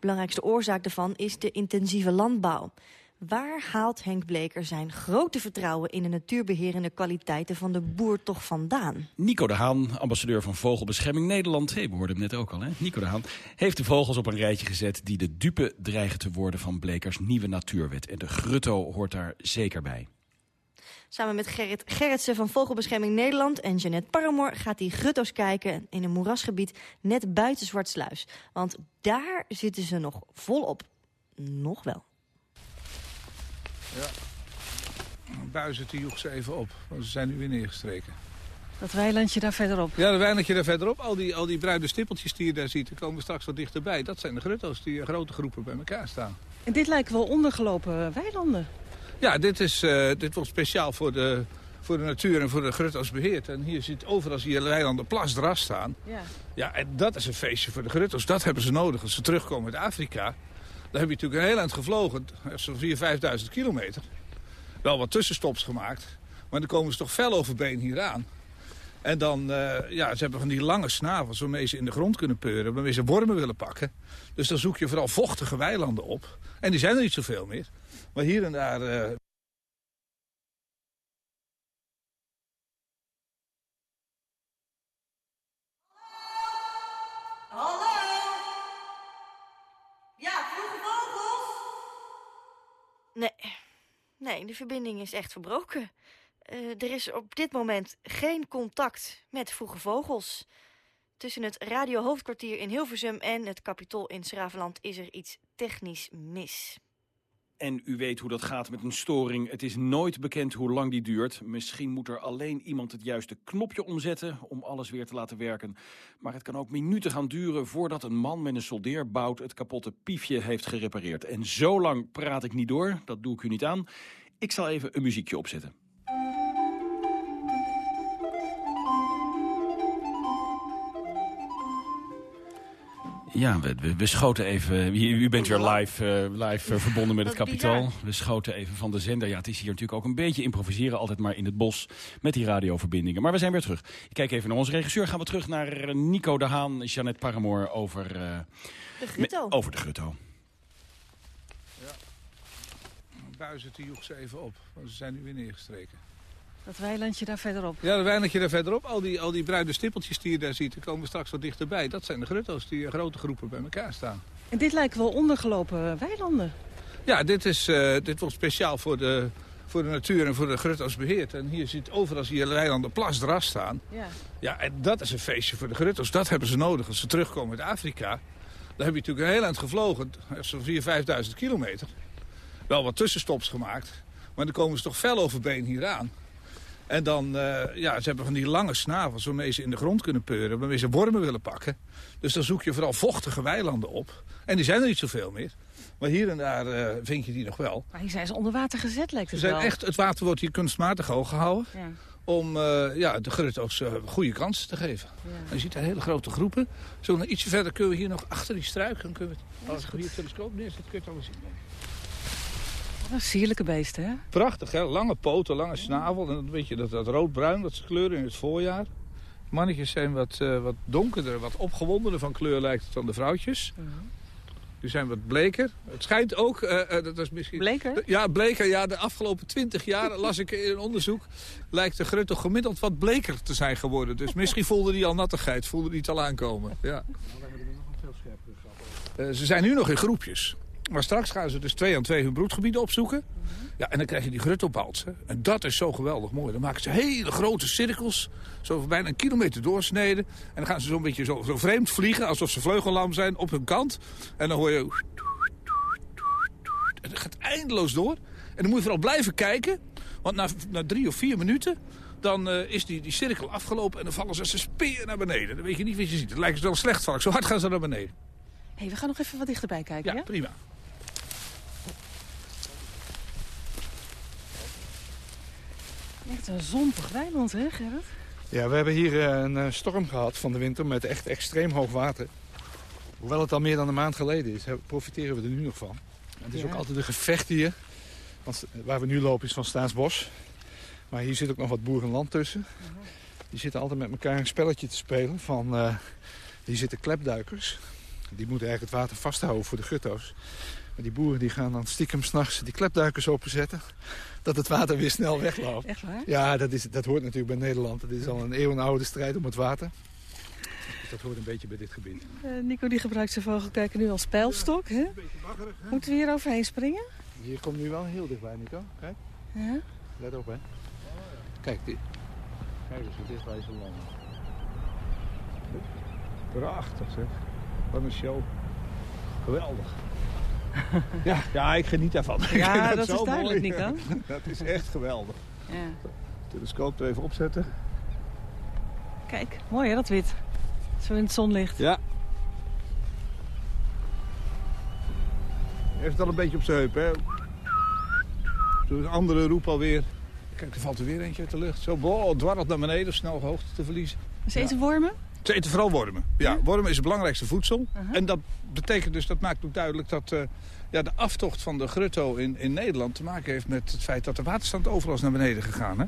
Speaker 5: Belangrijkste oorzaak daarvan is de intensieve landbouw. Waar haalt Henk Bleker zijn grote vertrouwen in de natuurbeherende kwaliteiten van de boer toch vandaan?
Speaker 6: Nico de Haan, ambassadeur van Vogelbescherming Nederland... Hey, we hoorden hem net ook al, hè? Nico de Haan heeft de vogels op een rijtje gezet... die de dupe dreigen te worden van Blekers nieuwe natuurwet. En de grutto hoort daar zeker bij.
Speaker 5: Samen met Gerrit Gerritsen van Vogelbescherming Nederland en Jeannette Paramoor gaat hij grutto's kijken in een moerasgebied net buiten Zwartsluis. Want daar zitten ze nog volop. Nog wel.
Speaker 19: Ja. Buizen die joeg ze even op, want ze zijn nu weer neergestreken.
Speaker 21: Dat weilandje daar verderop.
Speaker 19: Ja, dat weilandje daar verderop. Al die, al die bruine stippeltjes die je daar ziet, die komen straks wat dichterbij. Dat zijn de grutto's die in grote groepen bij elkaar staan.
Speaker 21: En dit lijken wel ondergelopen weilanden.
Speaker 19: Ja, dit, is, eh, dit wordt speciaal voor de, voor de natuur en voor de grutto's beheerd. En hier ziet overal zie je weilanden plasdras staan.
Speaker 21: Ja.
Speaker 19: Ja, en dat is een feestje voor de grutto's. Dat hebben ze nodig als ze terugkomen uit Afrika. Dan heb je natuurlijk een heel eind gevlogen, zo'n 4.000, 5.000 kilometer. Wel wat tussenstops gemaakt, maar dan komen ze toch fel over been hier aan. En dan, uh, ja, ze hebben van die lange snavels waarmee ze in de grond kunnen peuren, waarmee ze wormen willen pakken. Dus dan zoek je vooral vochtige weilanden op. En die zijn er niet zoveel meer. Maar hier en daar... Uh...
Speaker 5: Ja, vroege vogels? Nee. Nee, de verbinding is echt verbroken. Uh, er is op dit moment geen contact met vroege vogels. Tussen het radiohoofdkwartier in Hilversum en het kapitol in Schravenland is er iets technisch mis.
Speaker 6: En u weet hoe dat gaat met een storing. Het is nooit bekend hoe lang die duurt. Misschien moet er alleen iemand het juiste knopje omzetten om alles weer te laten werken. Maar het kan ook minuten gaan duren voordat een man met een soldeerbout het kapotte piefje heeft gerepareerd. En zo lang praat ik niet door, dat doe ik u niet aan. Ik zal even een muziekje opzetten. Ja, we, we, we, schoten even... U, u bent weer live, uh, live uh, verbonden met het kapitaal. We schoten even van de zender. Ja, het is hier natuurlijk ook een beetje improviseren. Altijd maar in het bos met die radioverbindingen. Maar we zijn weer terug. Ik kijk even naar onze regisseur. Gaan we terug naar Nico de Haan, Jeannette Paramoor over... Uh,
Speaker 5: de grutto.
Speaker 6: Over de grutto.
Speaker 19: Ja. Buizen die joeg ze even op, want ze zijn nu weer neergestreken.
Speaker 21: Dat weilandje daar verderop.
Speaker 19: Ja, dat weilandje daar verderop. Al die, al die bruine stippeltjes die je daar ziet, die komen straks wat dichterbij. Dat zijn de grutto's die in grote groepen bij elkaar staan.
Speaker 21: En dit lijken wel ondergelopen weilanden.
Speaker 19: Ja, dit, is, uh, dit wordt speciaal voor de, voor de natuur en voor de grutto's beheerd. En hier ziet overal je weilanden plasdras staan.
Speaker 21: Ja.
Speaker 19: ja, en dat is een feestje voor de grutto's. Dat hebben ze nodig als ze terugkomen uit Afrika. Dan heb je natuurlijk een heel eind gevlogen, zo'n 4.000, 5.000 kilometer. Wel wat tussenstops gemaakt, maar dan komen ze toch fel over been hier aan. En dan, uh, ja, ze hebben van die lange snavels waarmee ze in de grond kunnen peuren, waarmee ze wormen willen pakken. Dus dan zoek je vooral vochtige weilanden op. En die zijn er niet zoveel meer. Maar hier en daar uh, vind je die nog wel.
Speaker 21: Maar hier zijn ze onder water gezet, lijkt het
Speaker 19: ze zijn
Speaker 21: wel.
Speaker 19: Echt, het water wordt hier kunstmatig hoog gehouden.
Speaker 21: Ja.
Speaker 19: Om uh, ja, de grutto's goede kansen te geven.
Speaker 21: Ja.
Speaker 19: En je ziet daar hele grote groepen. Zo ietsje verder kunnen we hier nog achter die struik. Dan kunnen we het, als je hier het telescoop neerzet, kun je het allemaal zien.
Speaker 21: Sierlijke beesten, hè?
Speaker 19: Prachtig, hè? Lange poten, lange snavel. En dan weet je dat, dat rood-bruin, dat ze kleuren in het voorjaar. Mannetjes zijn wat, uh, wat donkerder, wat opgewondener van kleur lijkt het dan de vrouwtjes.
Speaker 21: Uh -huh.
Speaker 19: Die zijn wat bleker. Het schijnt ook... Uh, uh, dat is misschien...
Speaker 21: Bleker?
Speaker 19: Ja, bleker. Ja, de afgelopen twintig jaar las ik in een onderzoek... lijkt de grutto gemiddeld wat bleker te zijn geworden. Dus misschien voelde die al nattigheid, voelde die het al aankomen. Ja. Uh, ze zijn nu nog in groepjes. Maar straks gaan ze dus twee aan twee hun broedgebieden opzoeken. Ja, en dan krijg je die gruttobalsen. En dat is zo geweldig mooi. Dan maken ze hele grote cirkels. Zo bijna een kilometer doorsneden. En dan gaan ze zo'n beetje zo, zo vreemd vliegen. Alsof ze vleugellam zijn op hun kant. En dan hoor je... En dat gaat eindeloos door. En dan moet je vooral blijven kijken. Want na, na drie of vier minuten... dan uh, is die, die cirkel afgelopen. En dan vallen ze als een speer naar beneden. Dan weet je niet wat je ziet. Het lijkt wel een slecht valk. Zo hard gaan ze naar beneden.
Speaker 21: hey, we gaan nog even wat dichterbij kijken, ja?
Speaker 22: prima.
Speaker 21: Echt een zompig weiland, hè Gerrit?
Speaker 22: Ja, we hebben hier eh, een eh, storm gehad van de winter met echt extreem hoog water. Hoewel het al meer dan een maand geleden is, profiteren we er nu nog van. Het is
Speaker 21: Ja.
Speaker 22: ook altijd een gevecht hier. Want eh, waar we nu lopen is van Staatsbos. Maar hier zit ook nog wat boerenland tussen. Die zitten altijd met elkaar een spelletje te spelen. Van, hier zitten klepduikers. Die moeten eigenlijk het water vasthouden voor de gutto's. Maar die boeren die gaan dan stiekem s'nachts die klepduikers openzetten. Dat het water weer snel wegloopt.
Speaker 21: Echt waar?
Speaker 22: Ja, dat, is, dat hoort natuurlijk bij Nederland. Het is al een eeuwenoude strijd om het water. Dus dat hoort een beetje bij dit gebied.
Speaker 21: Eh, Nico die gebruikt zijn vogelkijker nu als pijlstok, hè? Moeten we hier overheen springen?
Speaker 22: Hier komt nu wel heel dichtbij, Nico. Kijk,
Speaker 21: Ja.
Speaker 22: let op hè. Kijk, dit. Kijk eens hoe dichtbij ze landen. Prachtig zeg. Wat een show. Geweldig. ja, ja, ik geniet daarvan.
Speaker 21: Ja, dat is duidelijk,
Speaker 22: mooi.
Speaker 21: Nico.
Speaker 22: dat is echt geweldig.
Speaker 21: Ja.
Speaker 22: Telescoop er even opzetten.
Speaker 21: Kijk, mooi hè, dat wit. Zo in het zonlicht.
Speaker 22: Ja. Heeft het al een beetje op zijn heup, hè? Zo'n andere roep alweer. Kijk, er valt er weer eentje uit de lucht. Zo, boh, dwarrelt naar beneden, snel hoogte te verliezen.
Speaker 21: Ze eten wormen?
Speaker 22: Ze eten vooral wormen. Ja, wormen is het belangrijkste voedsel. En dat betekent dus, dat maakt ook duidelijk dat eh, ja, de aftocht van de grutto in, in Nederland te maken heeft met het feit dat de waterstand overal is naar beneden gegaan. Hè?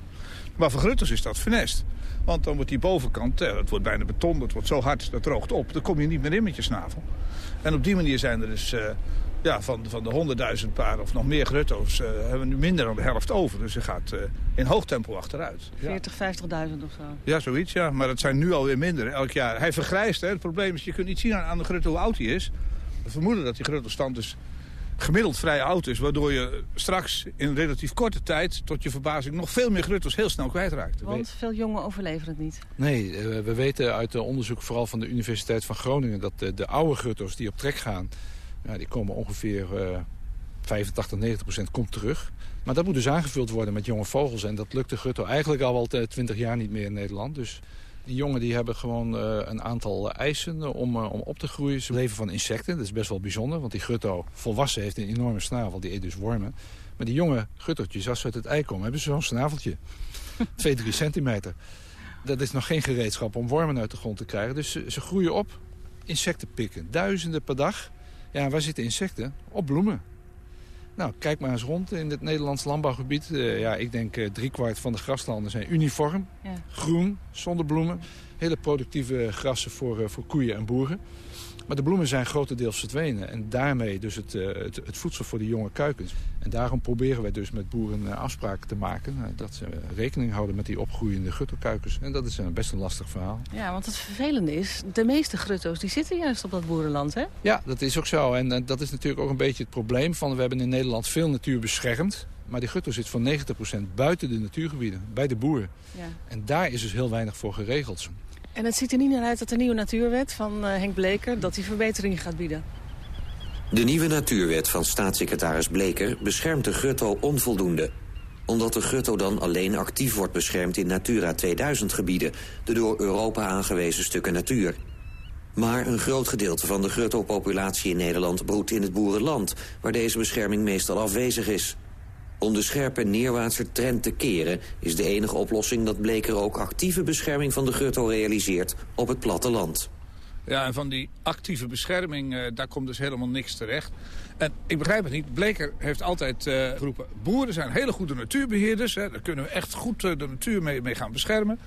Speaker 22: Maar voor grutters is dat funest. Want dan wordt die bovenkant, eh, het wordt bijna beton, dat wordt zo hard, dat droogt op. Dan kom je niet meer in met je snavel. En op die manier zijn er dus eh, ja, van, van de 100.000 paar of nog meer grutto's eh, hebben we nu minder dan de helft over. Dus je gaat eh, in hoog tempo achteruit. Ja.
Speaker 21: 40, 50.000 of zo.
Speaker 22: Ja, zoiets, ja. Maar dat zijn nu alweer minder, elk jaar. Hij vergrijst, hè. Het probleem is, je kunt niet zien aan, aan de grutto hoe oud hij is. We vermoeden dat die gruttelstand dus gemiddeld vrij oud is. Waardoor je straks in relatief korte tijd, tot je verbazing, nog veel meer gruttels heel snel kwijtraakt.
Speaker 21: Want veel jongen overleven het niet.
Speaker 22: Nee, eh, we weten uit onderzoek vooral van de Universiteit van Groningen... dat de, de oude gruttels die op trek gaan, ja, die komen ongeveer eh 85, 90 procent komt terug. Maar dat moet dus aangevuld worden met jonge vogels. En dat lukt de grutto eigenlijk al wel eh, 20 jaar niet meer in Nederland. Dus die jongen die hebben gewoon eh, een aantal eisen eh, om, eh, om op te groeien. Ze leven van insecten, dat is best wel bijzonder. Want die grutto volwassen heeft een enorme snavel, die eet dus wormen. Maar die jonge guttertjes, als ze uit het ei komen, hebben ze zo'n snaveltje. 2, 3 centimeter. Dat is nog geen gereedschap om wormen uit de grond te krijgen. Dus ze, ze groeien op insecten pikken. Duizenden per dag. Ja, waar zitten insecten? Op bloemen. Nou, kijk maar eens rond in het Nederlands landbouwgebied. Eh, ja, ik denk eh, driekwart van de graslanden zijn uniform.
Speaker 21: Ja.
Speaker 22: Groen, zonder bloemen. Hele productieve grassen voor, eh, voor koeien en boeren. Maar de bloemen zijn grotendeels verdwenen. En daarmee dus het, eh, het, het voedsel voor de jonge kuikens. En daarom proberen wij dus met boeren eh, afspraken te maken. eh, dat ze rekening houden met die opgroeiende guttelkuikens. En dat is best een lastig verhaal.
Speaker 21: Ja, want het vervelende is, de meeste grutto's die zitten juist op dat boerenland, hè?
Speaker 22: Ja, dat is ook zo. En, dat is natuurlijk ook een beetje het probleem. Van, we hebben in Nederland veel natuur beschermd. Maar die gutto zit voor 90% buiten de natuurgebieden, bij de boeren.
Speaker 21: Ja.
Speaker 22: En daar is dus heel weinig voor geregeld.
Speaker 21: En het ziet er niet naar uit dat de nieuwe natuurwet van eh, Henk Bleker... dat die verbeteringen gaat bieden.
Speaker 23: De nieuwe natuurwet van staatssecretaris Bleker beschermt de grutto onvoldoende. Omdat de grutto dan alleen actief wordt beschermd in Natura 2000 gebieden... de door Europa aangewezen stukken natuur. Maar een groot gedeelte van de grutto-populatie in Nederland broedt in het boerenland... waar deze bescherming meestal afwezig is. Om de scherpe neerwaartse trend te keren is de enige oplossing dat Bleker ook actieve bescherming van de grutto realiseert op het platteland.
Speaker 19: Ja, en van die actieve bescherming, eh, daar komt dus helemaal niks terecht. En ik begrijp het niet. Bleker heeft altijd eh, geroepen... boeren zijn hele goede natuurbeheerders. Hè, daar kunnen we echt goed eh, de natuur mee, mee gaan beschermen.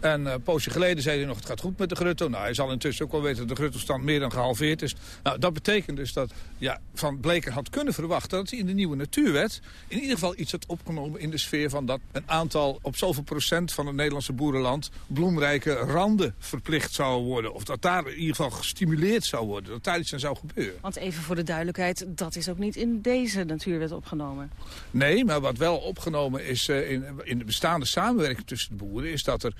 Speaker 19: En eh, een poosje geleden zei hij nog, het gaat goed met de grutto. Nou, hij zal intussen ook wel weten dat de gruttostand meer dan gehalveerd is. Nou, dat betekent dus dat ja, Van Bleker had kunnen verwachten... dat hij in de nieuwe natuurwet in ieder geval iets had opgenomen... in de sfeer van dat een aantal op zoveel procent van het Nederlandse boerenland... bloemrijke randen verplicht zou worden. Of dat daar in ieder geval gestimuleerd zou worden. Dat daar iets aan zou gebeuren.
Speaker 21: Want even voor de duidelijkheid, dat is ook niet in deze natuurwet opgenomen.
Speaker 19: Nee, maar wat wel opgenomen is eh, in, in de bestaande samenwerking tussen de boeren... is dat er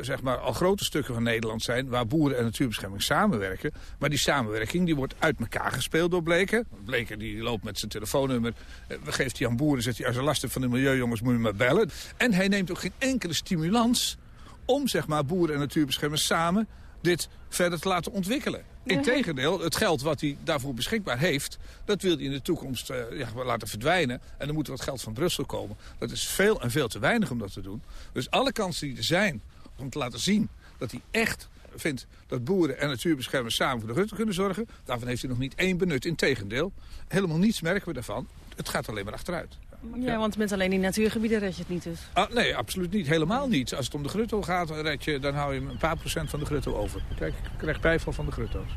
Speaker 19: zeg maar al grote stukken van Nederland zijn... waar boeren en natuurbescherming samenwerken. Maar die samenwerking die wordt uit elkaar gespeeld door Bleker. Bleker die loopt met zijn telefoonnummer. eh, geeft hij aan boeren, zegt hij... als je last hebt van de milieujongens moet je maar bellen. En hij neemt ook geen enkele stimulans om zeg maar, boeren en natuurbeschermers samen dit verder te laten ontwikkelen. Integendeel, het geld wat hij daarvoor beschikbaar heeft... dat wil hij in de toekomst eh, ja, laten verdwijnen. En dan moet er wat geld van Brussel komen. Dat is veel en veel te weinig om dat te doen. Dus alle kansen die er zijn om te laten zien dat hij echt vindt dat boeren en natuurbeschermers samen voor de Rutte kunnen zorgen. Daarvan heeft hij nog niet één benut. Integendeel, helemaal niets merken we daarvan. Het gaat alleen maar achteruit.
Speaker 21: Ja, want met alleen die natuurgebieden red je het niet dus.
Speaker 19: Ah, nee, absoluut niet. Helemaal niet. Als het om de grutto gaat, red je, dan hou je een paar procent van de grutto over. Kijk, ik krijg bijval van de grutto's.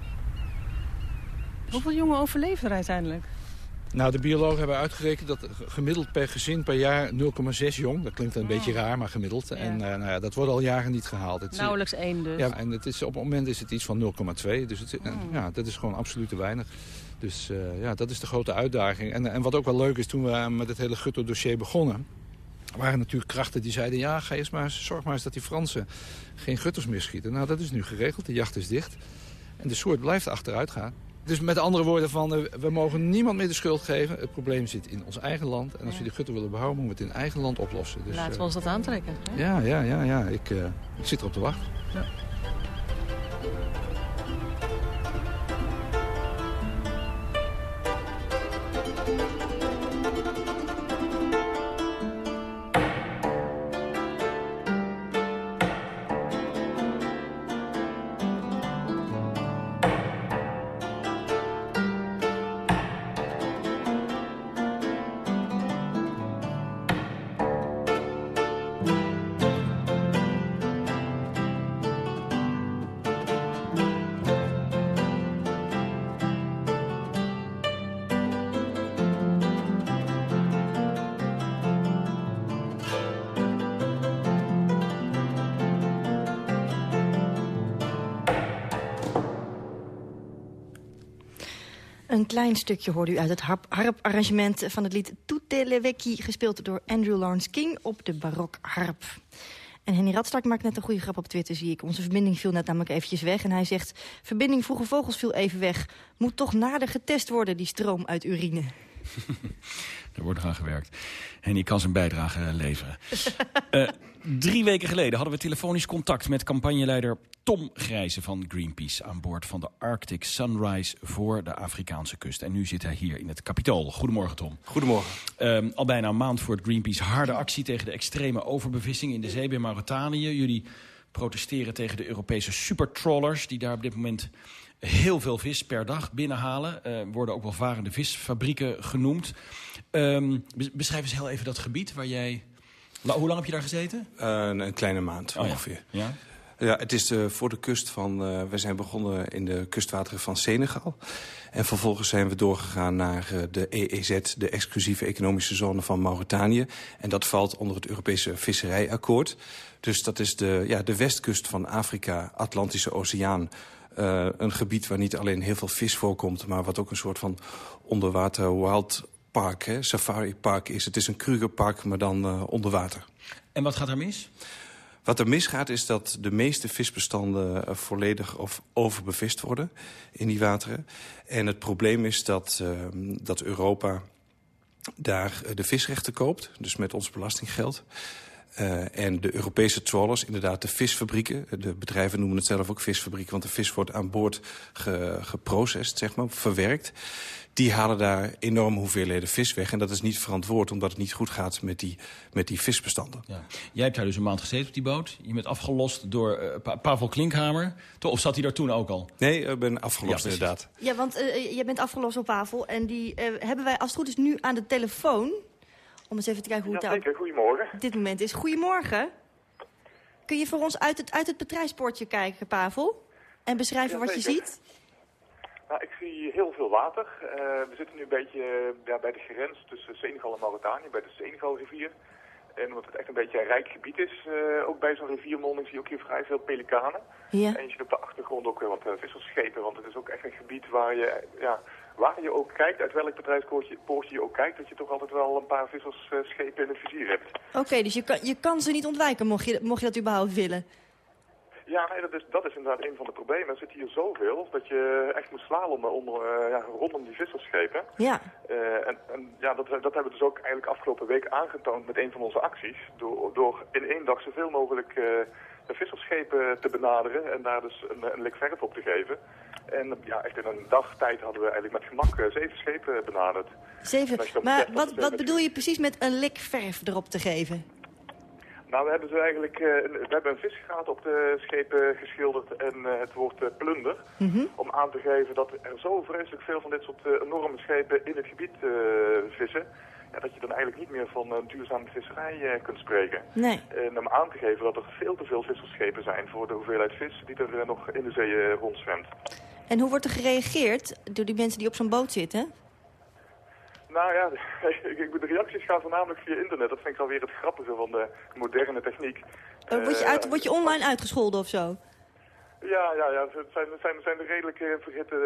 Speaker 21: Hoeveel jongen overleven er uiteindelijk?
Speaker 22: Nou, de biologen hebben uitgerekend dat gemiddeld per gezin per jaar 0,6 jong. Dat klinkt een beetje raar, maar gemiddeld. En uh, nou ja, dat wordt al jaren niet gehaald. Het,
Speaker 21: Nauwelijks één dus.
Speaker 22: Ja, en het is, op het moment is het iets van 0,2. Dus het, oh. ja, dat is gewoon absoluut te weinig. Dus uh, ja, dat is de grote uitdaging. En, en wat ook wel leuk is, toen we met het hele Gutto-dossier begonnen... waren natuurlijk krachten die zeiden... ja, ga eens maar, zorg maar eens dat die Fransen geen gutters meer schieten. Nou, dat is nu geregeld. De jacht is dicht. En de soort blijft achteruit gaan. Dus met andere woorden van, we mogen niemand meer de schuld geven. Het probleem zit in ons eigen land. En als we die gutten willen behouden, moeten we het in eigen land oplossen.
Speaker 21: Dus, Laten we ons dat aantrekken.
Speaker 22: Hè? Ja, ja, ja, ja. Ik, uh, ik zit erop te wachten. Ja.
Speaker 5: Klein stukje hoorde u uit het harparrangement van het lied Tutte le gespeeld door Andrew Lawrence King op de barok harp. En Henny Radstaak maakt net een goede grap op Twitter, zie ik. Onze verbinding viel net namelijk eventjes weg. En hij zegt, verbinding Vroege Vogels viel even weg. Moet toch nader getest worden, die stroom uit urine.
Speaker 6: Er wordt aan gewerkt. Henny kan zijn bijdrage leveren. uh, Drie weken geleden hadden we telefonisch contact met campagneleider Tom Grijze van Greenpeace... aan boord van de Arctic Sunrise voor de Afrikaanse kust. En nu zit hij hier in het Capitool. Goedemorgen, Tom.
Speaker 24: Goedemorgen.
Speaker 6: Um, al bijna een maand voert Greenpeace harde actie tegen de extreme overbevissing in de zee bij Mauritanië. Jullie protesteren tegen de Europese supertrawlers die daar op dit moment heel veel vis per dag binnenhalen. Uh, worden ook wel varende visfabrieken genoemd. Um, beschrijf eens heel even dat gebied waar jij hoe lang heb je daar gezeten?
Speaker 24: Uh, een kleine maand oh, ongeveer. Ja. ja. Ja, het is de, voor de kust van... Uh, we zijn begonnen in de kustwateren van Senegal. En vervolgens zijn we doorgegaan naar uh, de EEZ... de exclusieve economische zone van Mauritanië. En dat valt onder het Europese Visserijakkoord. Dus dat is de, ja, de westkust van Afrika, Atlantische Oceaan. Uh, een gebied waar niet alleen heel veel vis voorkomt... maar wat ook een soort van onderwater wild park, hè, safari park is. Het is een Krugerpark, maar dan uh, onder water.
Speaker 6: En wat gaat er mis?
Speaker 24: Wat er misgaat is dat de meeste visbestanden uh, volledig of overbevist worden in die wateren. En het probleem is dat, uh, dat Europa daar de visrechten koopt, dus met ons belastinggeld. Uh, en de Europese trawlers, inderdaad de visfabrieken... de bedrijven noemen het zelf ook visfabrieken... want de vis wordt aan boord ge, geprocessed, zeg maar, verwerkt die halen daar enorme hoeveelheden vis weg. En dat is niet verantwoord, omdat het niet goed gaat met die, met die visbestanden. Ja.
Speaker 6: Jij hebt daar dus een maand gezeten op die boot. Je bent afgelost door uh, Pavel Klinkhamer. Of zat hij daar toen ook al?
Speaker 24: Nee, ik ben afgelost, inderdaad.
Speaker 5: Ja, want uh, jij bent afgelost op Pavel. En die uh, hebben wij als het goed is nu aan de telefoon. Om eens even te kijken hoe
Speaker 25: ja,
Speaker 5: het
Speaker 25: zeker. Goedemorgen.
Speaker 5: op dit moment is. Goedemorgen. Kun je voor ons uit het, uit het bedrijfspoortje kijken, Pavel? En beschrijven
Speaker 25: ja,
Speaker 5: wat je ziet?
Speaker 25: Nou, ik zie heel veel water. Uh, we zitten nu een beetje ja, bij de grens tussen Senegal en Mauritanië, bij de Senegalrivier. En omdat het echt een beetje een rijk gebied is, uh, ook bij zo'n riviermonding zie je ook hier vrij veel pelikanen.
Speaker 5: Ja.
Speaker 25: En je ziet op de achtergrond ook weer wat uh, vissersschepen, want het is ook echt een gebied waar je, ja, waar je ook kijkt, uit welk bedrijfspoortje je ook kijkt, dat je toch altijd wel een paar vissersschepen in het vizier hebt.
Speaker 5: Oké, dus je kan, je kan ze niet ontwijken, mocht je, mocht je dat überhaupt willen?
Speaker 25: Ja, nee, dat, is, dat is inderdaad een van de problemen. Er zit hier zoveel dat je echt moet slalommen onder, eh, ja, rondom die vissersschepen.
Speaker 5: Ja.
Speaker 25: Eh, en en ja, dat, dat hebben we dus ook eigenlijk afgelopen week aangetoond met een van onze acties. Door, door in één dag zoveel mogelijk eh, de vissersschepen te benaderen en daar dus een, een lik verf op te geven. En ja, echt in een dag tijd hadden we eigenlijk met gemak eh, zeven schepen benaderd.
Speaker 5: Zeven. Maar wat, wat bedoel je precies met een lik verf erop te geven?
Speaker 25: Nou, we hebben ze eigenlijk, eh, een- we hebben een visgraat op de schepen geschilderd en eh, het woord eh, plunder.
Speaker 5: Mhm.
Speaker 25: Om aan te geven dat er zo vreselijk veel van dit soort enorme schepen in het gebied vissen. Ja, dat je dan eigenlijk niet meer van een duurzame visserij kunt spreken.
Speaker 5: Nee.
Speaker 25: En om aan te geven dat er veel te veel vissersschepen zijn voor de hoeveelheid vis die er nog in de zee rondzwemt.
Speaker 5: En hoe wordt er gereageerd door die mensen die op zo'n boot zitten?
Speaker 25: Nou ja, de reacties gaan voornamelijk via internet. Dat vind ik alweer het grappige van de moderne techniek.
Speaker 5: Eh, Word je,
Speaker 25: Eh,
Speaker 5: uit, word je online uitgescholden of zo?
Speaker 25: Ja, ja, ja. Het zijn, het zijn, het zijn de redelijk eh, verhitte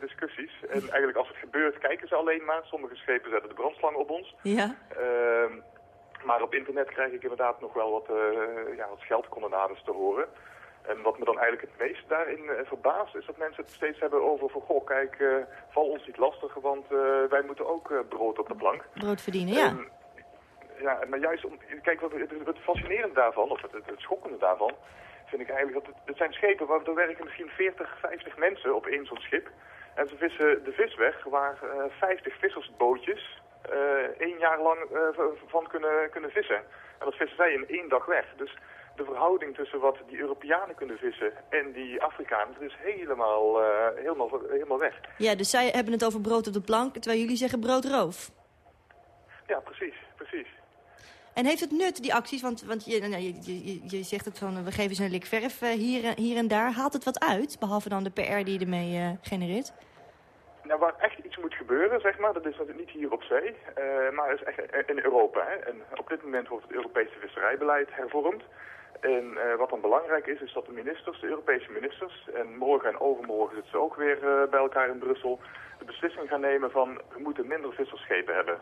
Speaker 25: discussies. En eigenlijk als het gebeurt kijken ze alleen maar. Sommige schepen zetten de brandslang op ons.
Speaker 5: Ja.
Speaker 25: Ehm, maar op internet krijg ik inderdaad nog wel wat, uh, ja, wat scheldkonnenades te horen. En wat me dan eigenlijk het meest daarin uh, verbaast is dat mensen het steeds hebben over van... Goh, kijk, uh, val ons niet lastig, want uh, wij moeten ook brood op de plank.
Speaker 5: Brood verdienen, ja.
Speaker 25: Ja, maar juist, om, kijk, wat, het, het fascinerende daarvan, of het, het, het schokkende daarvan... vind ik eigenlijk dat het, het zijn schepen waar er werken misschien 40, 50 mensen op één zo'n schip. En ze vissen de vis weg waar 50 vissersbootjes één jaar lang van kunnen, kunnen vissen. En dat vissen zij in één dag weg. Dus de verhouding tussen wat die Europeanen kunnen vissen en die Afrikanen, dat is helemaal, uh, helemaal, helemaal weg.
Speaker 5: Ja, dus zij hebben het over brood op de plank, terwijl jullie zeggen broodroof.
Speaker 25: Ja, precies, precies.
Speaker 5: En heeft het nut, die acties? Want, want je, nou, je, je, je zegt het van, we geven ze een lik verf hier, hier en daar. Haalt het wat uit, behalve dan de PR die je ermee genereert?
Speaker 25: Nou, waar echt iets moet gebeuren, zeg maar, dat is natuurlijk niet hier op zee, uh, maar is echt in Europa. Hè. En op dit moment wordt het Europese visserijbeleid hervormd. En uh, wat dan belangrijk is, is dat de ministers, de Europese ministers, en morgen en overmorgen zitten ze ook weer uh, bij elkaar in Brussel, de beslissing gaan nemen van, we moeten minder vissersschepen hebben.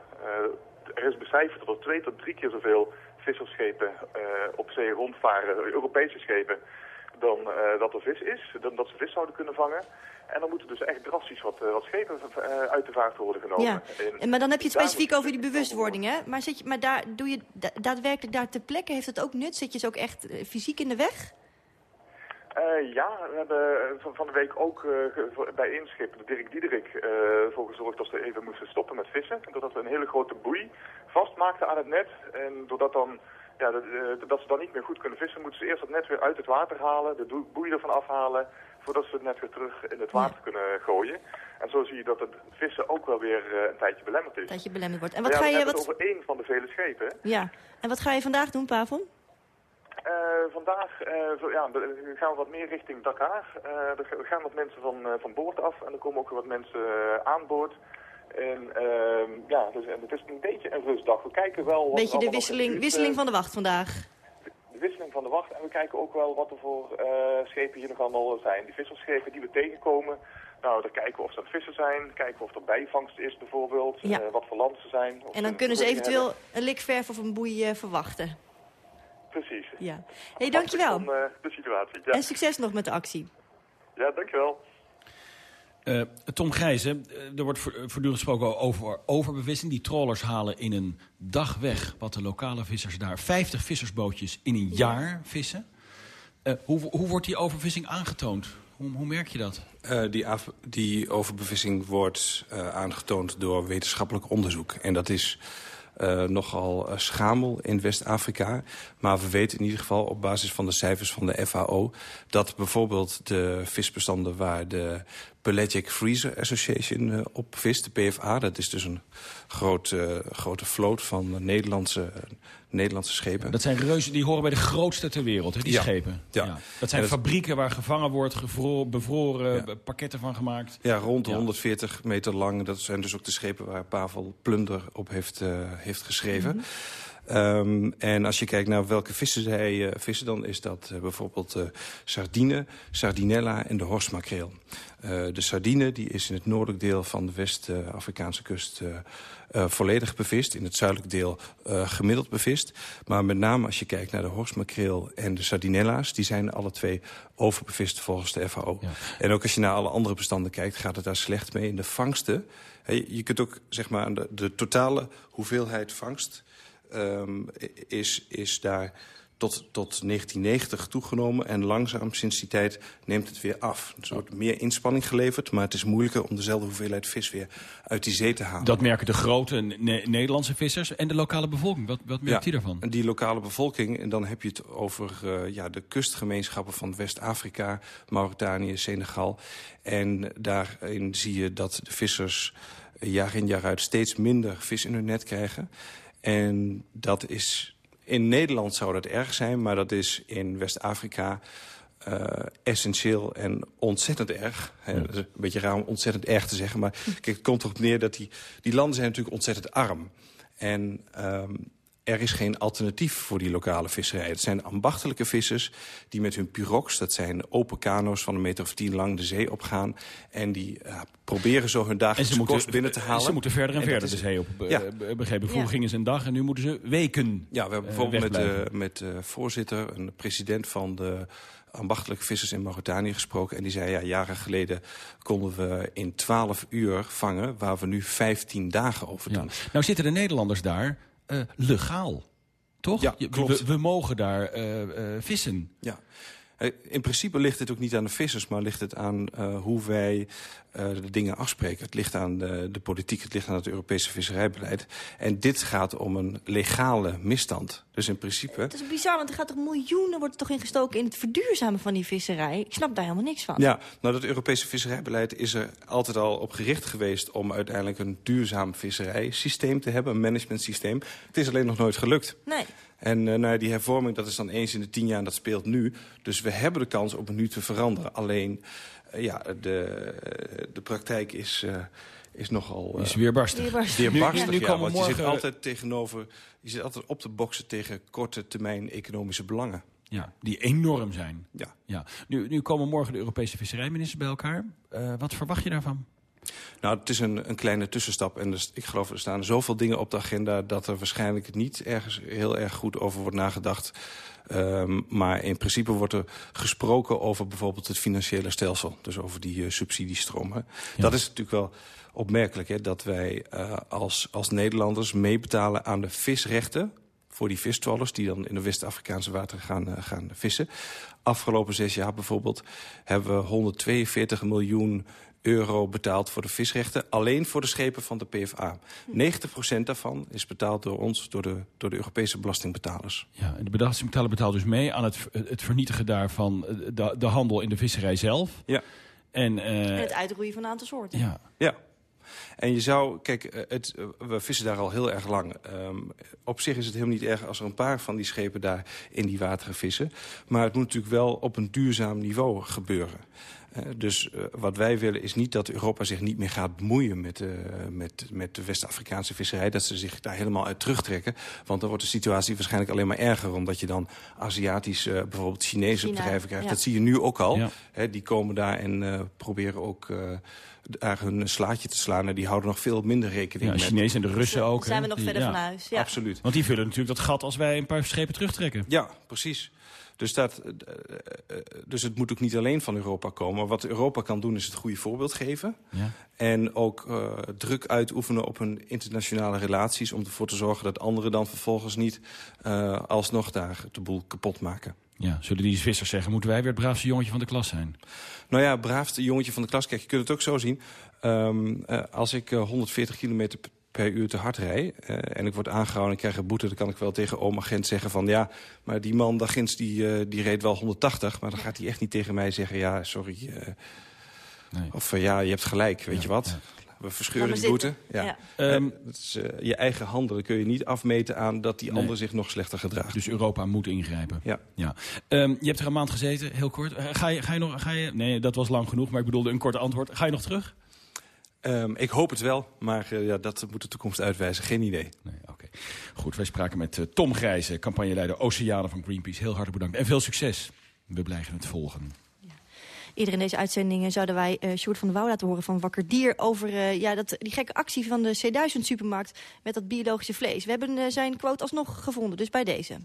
Speaker 25: er is becijferd dat er twee tot drie keer zoveel vissersschepen op zee rondvaren, Europese schepen, dan dat er vis is, dan dat ze vis zouden kunnen vangen. En dan moeten dus echt drastisch wat, uh, wat schepen uh, uit de vaart worden genomen.
Speaker 5: Ja. En, maar dan heb je het specifiek over die bewustwording, hè? Maar, zit je, maar daar doe je da daadwerkelijk daar ter plekke, heeft het ook nut? Zit je ze ook echt uh, fysiek in de weg?
Speaker 25: Uh, ja, we hebben van, van de week ook bij één schip, de Dirk Diederik, voor gezorgd dat ze even moesten stoppen met vissen. Doordat we een hele grote boei vastmaakten aan het net. En doordat dan ja, dat, dat, ze dan niet meer goed kunnen vissen, moeten ze eerst het net weer uit het water halen, de boei ervan afhalen, voordat ze het net weer terug in het water ja. kunnen gooien. En zo zie je dat het vissen ook wel weer uh, een tijdje belemmerd is.
Speaker 5: Een tijdje belemmerd wordt. En wat
Speaker 25: ja,
Speaker 5: ga je...
Speaker 25: We
Speaker 5: wat...
Speaker 25: het over één van de vele schepen.
Speaker 5: Ja. En wat ga je vandaag doen, Pavon?
Speaker 25: Uh, vandaag uh, ja, gaan we wat meer richting Dakar. er gaan wat mensen van, van boord af en er komen ook wat mensen aan boord. En ehm, ja, dus, en het is een beetje een rustdag. We kijken wel... Wat
Speaker 5: beetje de wisseling, wisseling van de wacht vandaag.
Speaker 25: De wisseling van de wacht. En we kijken ook wel wat er voor uh, schepen hier nog allemaal zijn. Die vissersschepen die we tegenkomen. Nou, dan kijken we of ze aan het vissen zijn. Kijken of er bijvangst is bijvoorbeeld.
Speaker 5: Ja.
Speaker 25: Uh, wat voor land ze zijn.
Speaker 5: En dan kunnen ze eventueel hebben. een likverf of een boei uh, verwachten.
Speaker 25: Precies.
Speaker 5: Ja. Hé, hey, dankjewel.
Speaker 25: Van, de situatie. Ja.
Speaker 5: En succes nog met de actie.
Speaker 25: Ja, dankjewel.
Speaker 6: Uh, Tom Gijzen, er wordt voortdurend gesproken over overbevissing. Die trawlers halen in een dag weg wat de lokale vissers daar... 50 vissersbootjes in een jaar vissen. Uh, hoe, hoe wordt die overvissing aangetoond? Hoe, hoe merk je dat?
Speaker 24: Uh, die, die, overbevissing wordt aangetoond door wetenschappelijk onderzoek. En dat is... Uh, nogal schamel in West-Afrika. Maar we weten in ieder geval op basis van de cijfers van de FAO... dat bijvoorbeeld de visbestanden waar de Pelagic Freezer Association uh, op vist, de PFA... dat is dus een groot, grote vloot van Nederlandse, Nederlandse schepen.
Speaker 6: Dat zijn reuzen die horen bij de grootste ter wereld, hè, die
Speaker 24: ja.
Speaker 6: schepen.
Speaker 24: Ja.
Speaker 6: ja. Dat zijn
Speaker 24: dat...
Speaker 6: fabrieken waar gevangen wordt, gevroren, bevroren, ja. pakketten van gemaakt.
Speaker 24: Ja, rond de 140 meter lang. Dat zijn dus ook de schepen waar Pavel Plunder op heeft heeft geschreven. Mm Ehm, en als je kijkt naar welke vissen zij eh, vissen... dan is dat eh, bijvoorbeeld eh, sardine, sardinella en de horsmakreel. De sardine die is in het noordelijk deel van de West-Afrikaanse kust... volledig bevist, in het zuidelijk deel gemiddeld bevist. Maar met name als je kijkt naar de horsmakreel en de sardinella's... die zijn alle twee overbevist volgens de FAO. En ook als je naar alle andere bestanden kijkt, gaat het daar slecht mee. In de vangsten, je kunt ook zeg maar, de, de totale hoeveelheid vangst... ehm, is, is daar tot, tot 1990 toegenomen. En langzaam sinds die tijd neemt het weer af. Dus er wordt meer inspanning geleverd, maar het is moeilijker om dezelfde hoeveelheid vis weer uit die zee te halen.
Speaker 6: Dat merken de grote Ne- Nederlandse vissers en de lokale bevolking. Wat, wat merkt
Speaker 24: Ja,
Speaker 6: die daarvan?
Speaker 24: Die lokale bevolking, en dan heb je het over eh, ja, de kustgemeenschappen van West-Afrika, Mauritanië, Senegal. En daarin zie je dat de vissers jaar in jaar uit steeds minder vis in hun net krijgen. En dat is, in Nederland zou dat erg zijn, maar dat is in West-Afrika eh, essentieel en ontzettend erg. Dat is een beetje raar om ontzettend erg te zeggen. Maar kijk, het komt erop neer dat die, die landen zijn natuurlijk ontzettend arm. En ehm, er is geen alternatief voor die lokale visserij. Het zijn ambachtelijke vissers die met hun pirogs... dat zijn open kano's van een meter of tien lang de zee opgaan... en die proberen zo hun dagelijkse
Speaker 6: moeten,
Speaker 24: kost binnen te halen.
Speaker 6: Ze moeten verder en, verder de zee op eh,
Speaker 24: Ja.
Speaker 6: be- begrepen. Vroeger
Speaker 24: Ja.
Speaker 6: gingen ze een dag en nu moeten ze weken
Speaker 24: Ja, we hebben
Speaker 6: eh,
Speaker 24: bijvoorbeeld met,
Speaker 6: wegblijven.
Speaker 24: de met de voorzitter, een president van de ambachtelijke vissers in Mauritanië gesproken. En die zei, ja, jaren geleden konden we in 12 uur vangen... waar we nu 15 dagen over doen.
Speaker 6: Nou zitten de Nederlanders daar eh, legaal, toch?
Speaker 24: Ja, klopt.
Speaker 6: We, we mogen daar eh, eh, vissen.
Speaker 24: Ja. Eh, In principe ligt het ook niet aan de vissers, maar ligt het aan eh, hoe wij eh, de dingen afspreken. Het ligt aan de, de politiek, het ligt aan het Europese visserijbeleid. En dit gaat om een legale misstand. Dus in principe...
Speaker 5: Het is bizar, want er gaat toch miljoenen wordt er toch ingestoken in het verduurzamen van die visserij. Ik snap daar helemaal niks van.
Speaker 24: Ja, nou dat Europese visserijbeleid is er altijd al op gericht geweest... om uiteindelijk een duurzaam visserijsysteem te hebben, een managementsysteem. Het is alleen nog nooit gelukt.
Speaker 5: Nee.
Speaker 24: En eh, nou, ja, die hervorming, dat is dan eens in de tien jaar en dat speelt nu. Dus we hebben de kans om het nu te veranderen. Alleen, eh, ja, de, eh, de praktijk is, eh, is nogal...
Speaker 6: Is weerbarstig. Weerbarstig.
Speaker 24: Weerbarstig,
Speaker 6: Nu- nu
Speaker 24: ja,
Speaker 6: komen
Speaker 24: want je zit
Speaker 6: morgen-
Speaker 24: altijd tegenover... Je zit altijd op te boksen tegen korte termijn economische belangen.
Speaker 6: Ja, die enorm zijn.
Speaker 24: Ja.
Speaker 6: Ja. Nu, nu komen morgen de Europese visserijministers bij elkaar. Eh, wat verwacht je daarvan?
Speaker 24: Nou, het is een, een kleine tussenstap. En dus, ik geloof er staan zoveel dingen op de agenda... dat er waarschijnlijk niet ergens heel erg goed over wordt nagedacht. Ehm, maar in principe wordt er gesproken over bijvoorbeeld het financiële stelsel. Dus over die eh, subsidiestromen. Dat is natuurlijk wel opmerkelijk, hè, dat wij eh, als, als Nederlanders meebetalen aan de visrechten voor die vistrawlers die dan in de West-Afrikaanse wateren gaan, eh, gaan vissen. Afgelopen zes jaar bijvoorbeeld hebben we 142 miljoen euro betaald voor de visrechten. Alleen voor de schepen van de PFA. 90% daarvan is betaald door ons, door de, door de Europese belastingbetalers.
Speaker 6: Ja, en de belastingbetaler betaalt dus mee aan het, het vernietigen daarvan eh, de, de handel in de visserij zelf.
Speaker 24: Ja.
Speaker 6: En, eh,
Speaker 5: En het uitroeien van een aantal soorten.
Speaker 6: ja.
Speaker 24: Ja. En je zou, kijk, eh, het, eh, we vissen daar al heel erg lang. Ehm, op zich is het helemaal niet erg als er een paar van die schepen daar in die wateren vissen. Maar het moet natuurlijk wel op een duurzaam niveau gebeuren. Eh, dus wat wij willen is niet dat Europa zich niet meer gaat bemoeien met, eh, met, met de West-Afrikaanse visserij. Dat ze zich daar helemaal uit terugtrekken. Want dan wordt de situatie waarschijnlijk alleen maar erger. Omdat je dan Aziatische, eh, bijvoorbeeld Chinese
Speaker 6: China,
Speaker 24: bedrijven krijgt.
Speaker 6: ja.
Speaker 24: Dat zie je nu ook al.
Speaker 6: Ja.
Speaker 24: Die komen daar en eh, proberen ook eh, daar hun slaatje te slaan. En die houden nog veel minder rekening
Speaker 6: Ja,
Speaker 24: met.
Speaker 6: Chinezen en de Russen ook.
Speaker 5: Zijn we nog
Speaker 6: Die-
Speaker 5: verder
Speaker 6: ja.
Speaker 5: van huis. Ja.
Speaker 24: Absoluut.
Speaker 6: Want die vullen natuurlijk dat gat als wij een paar schepen terugtrekken.
Speaker 24: Ja, precies. Dus, dat, eh, eh, dus het moet ook niet alleen van Europa komen. Wat Europa kan doen is het goede voorbeeld geven.
Speaker 6: Ja.
Speaker 24: En ook eh, druk uitoefenen op hun internationale relaties... om ervoor te zorgen dat anderen dan vervolgens niet eh, alsnog daar de boel kapot maken.
Speaker 6: Ja, zullen die vissers zeggen, moeten wij weer het braafste jongetje van de klas zijn?
Speaker 24: Nou ja, braafste jongetje van de klas. Kijk, je kunt het ook zo zien. Ehm, eh, als ik eh, 140 kilometer p- per uur te hard rijd... eh, en ik word aangehouden en ik krijg een boete... dan kan ik wel tegen oom agent zeggen van... ja, maar die man daar ginds, die, eh, die reed wel 1onderdtachtig... maar dan gaat hij echt niet tegen mij zeggen... ja, sorry, eh, of eh, ja, je hebt gelijk, weet je wat... We verscheuren die boete. Ja.
Speaker 5: Ja.
Speaker 6: Ehm,
Speaker 24: Eh, dat is, eh, je eigen handelen kun je niet afmeten aan dat die
Speaker 6: Nee.
Speaker 24: ander zich nog slechter gedraagt.
Speaker 6: Dus Europa moet ingrijpen.
Speaker 24: Ja.
Speaker 6: ja. Ehm, je hebt er een maand gezeten, heel kort. Eh, Ga je, ga je nog... Ga je, nee, dat was lang genoeg, maar ik bedoelde een kort antwoord. Ga je nog terug?
Speaker 24: Ehm, ik hoop het wel, maar eh, ja, dat moet de toekomst uitwijzen. Geen idee.
Speaker 6: Nee, oké. Goed, wij spraken met uh, Tom Grijze, campagneleider Oceanen van Greenpeace. Heel hartelijk bedankt en veel succes. We blijven het volgen.
Speaker 5: Eerder in deze uitzendingen zouden wij uh, Sjoerd van der Wouw laten horen van Wakker Dier... over uh, ja, dat, die gekke actie van de C1000-supermarkt met dat biologische vlees. We hebben zijn quote alsnog gevonden, dus bij deze.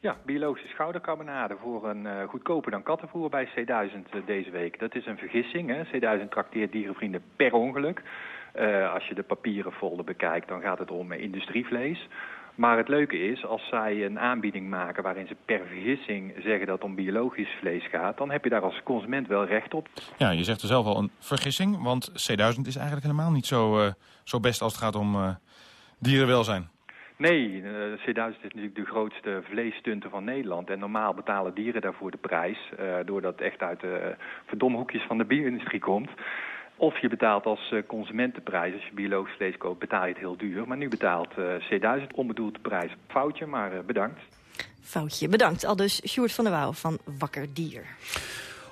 Speaker 26: Ja, biologische schoudercarbonade voor een goedkoper dan kattenvoer bij C1000 deze week. Dat is een vergissing. Hè? C1000 trakteert dierenvrienden per ongeluk. Als je de papieren folder bekijkt, dan gaat het om industrievlees. Maar het leuke is, als zij een aanbieding maken waarin ze per vergissing zeggen dat het om biologisch vlees gaat, dan heb je daar als consument wel recht op.
Speaker 18: Ja, je zegt er zelf al een vergissing, want C1000 is eigenlijk helemaal niet zo, uh, zo best als het gaat om uh, dierenwelzijn.
Speaker 26: Nee, uh, C1000 is natuurlijk de grootste vleesstunter van Nederland. En normaal betalen dieren daarvoor de prijs, uh, doordat het echt uit de verdomhoekjes van de bio-industrie komt. Of je betaalt als consument de prijs. Als je biologisch vlees koopt, betaal je het heel duur. Maar nu betaalt C1000 onbedoeld de prijs. Foutje, maar bedankt.
Speaker 5: Foutje, bedankt. Al dus Sjoerd van der Wouw van Wakker Dier.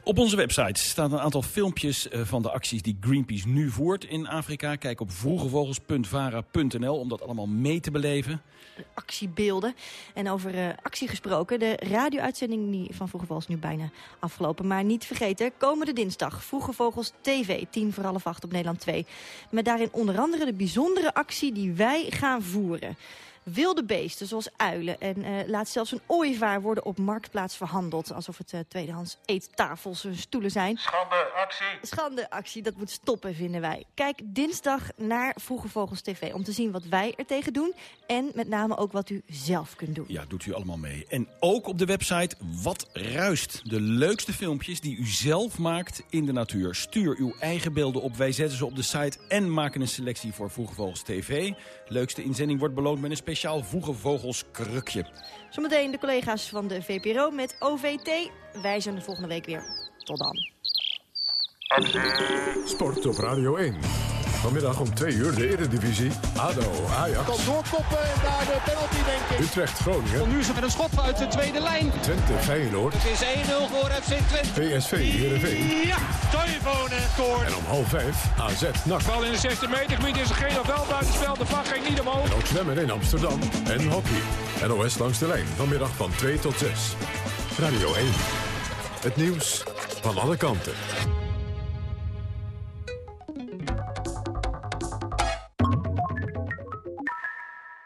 Speaker 6: Op onze website staan een aantal filmpjes van de acties die Greenpeace nu voert in Afrika. Kijk op vroegevogels.vara.nl om dat allemaal mee te beleven.
Speaker 5: Actiebeelden. En over uh, actie gesproken, de radio-uitzending van Vroege Vogels nu bijna afgelopen. Maar niet vergeten, komende dinsdag Vroege Vogels TV, tien voor half acht op Nederland 2. Met daarin onder andere de bijzondere actie die wij gaan voeren. Wilde beesten, zoals uilen en uh, laat zelfs een ooievaar worden op marktplaats verhandeld. Alsof het uh, tweedehands eettafels en stoelen zijn.
Speaker 27: Schande actie.
Speaker 5: Schande actie, dat moet stoppen vinden wij. Kijk dinsdag naar Vroege Vogels TV om te zien wat wij er tegen doen. En met name ook wat u zelf kunt doen.
Speaker 6: Ja, doet u allemaal mee. En ook op de website Wat Ruist. De leukste filmpjes die u zelf maakt in de natuur. Stuur uw eigen beelden op. Wij zetten ze op de site en maken een selectie voor Vroege Vogels TV. Leukste inzending wordt beloond met een speciaal Vroege Vogels krukje.
Speaker 5: Zometeen de collega's van de VPRO met OVT. Wij zijn de volgende week weer. Tot dan.
Speaker 28: Sport op Radio 1. Vanmiddag om 2 uur de Eredivisie. ADO, Ajax.
Speaker 29: Kan doorkoppen en daar de penalty denk ik.
Speaker 28: Utrecht, Groningen.
Speaker 29: Van nu is met een schot uit de tweede lijn.
Speaker 28: Twente, Feyenoord.
Speaker 29: Het is 1-0 voor FC Twente.
Speaker 28: PSV, Heerenveen.
Speaker 29: Ja, Toivonen scoort.
Speaker 28: En om half 5 AZ, NAC.
Speaker 29: Bal in de 16 meter gebied is er geen of wel buitenspel. De vlag ging niet omhoog.
Speaker 28: En ook zwemmen in Amsterdam. En hockey. NOS langs de lijn. Vanmiddag van 2 tot 6. Radio 1. Het nieuws van alle kanten.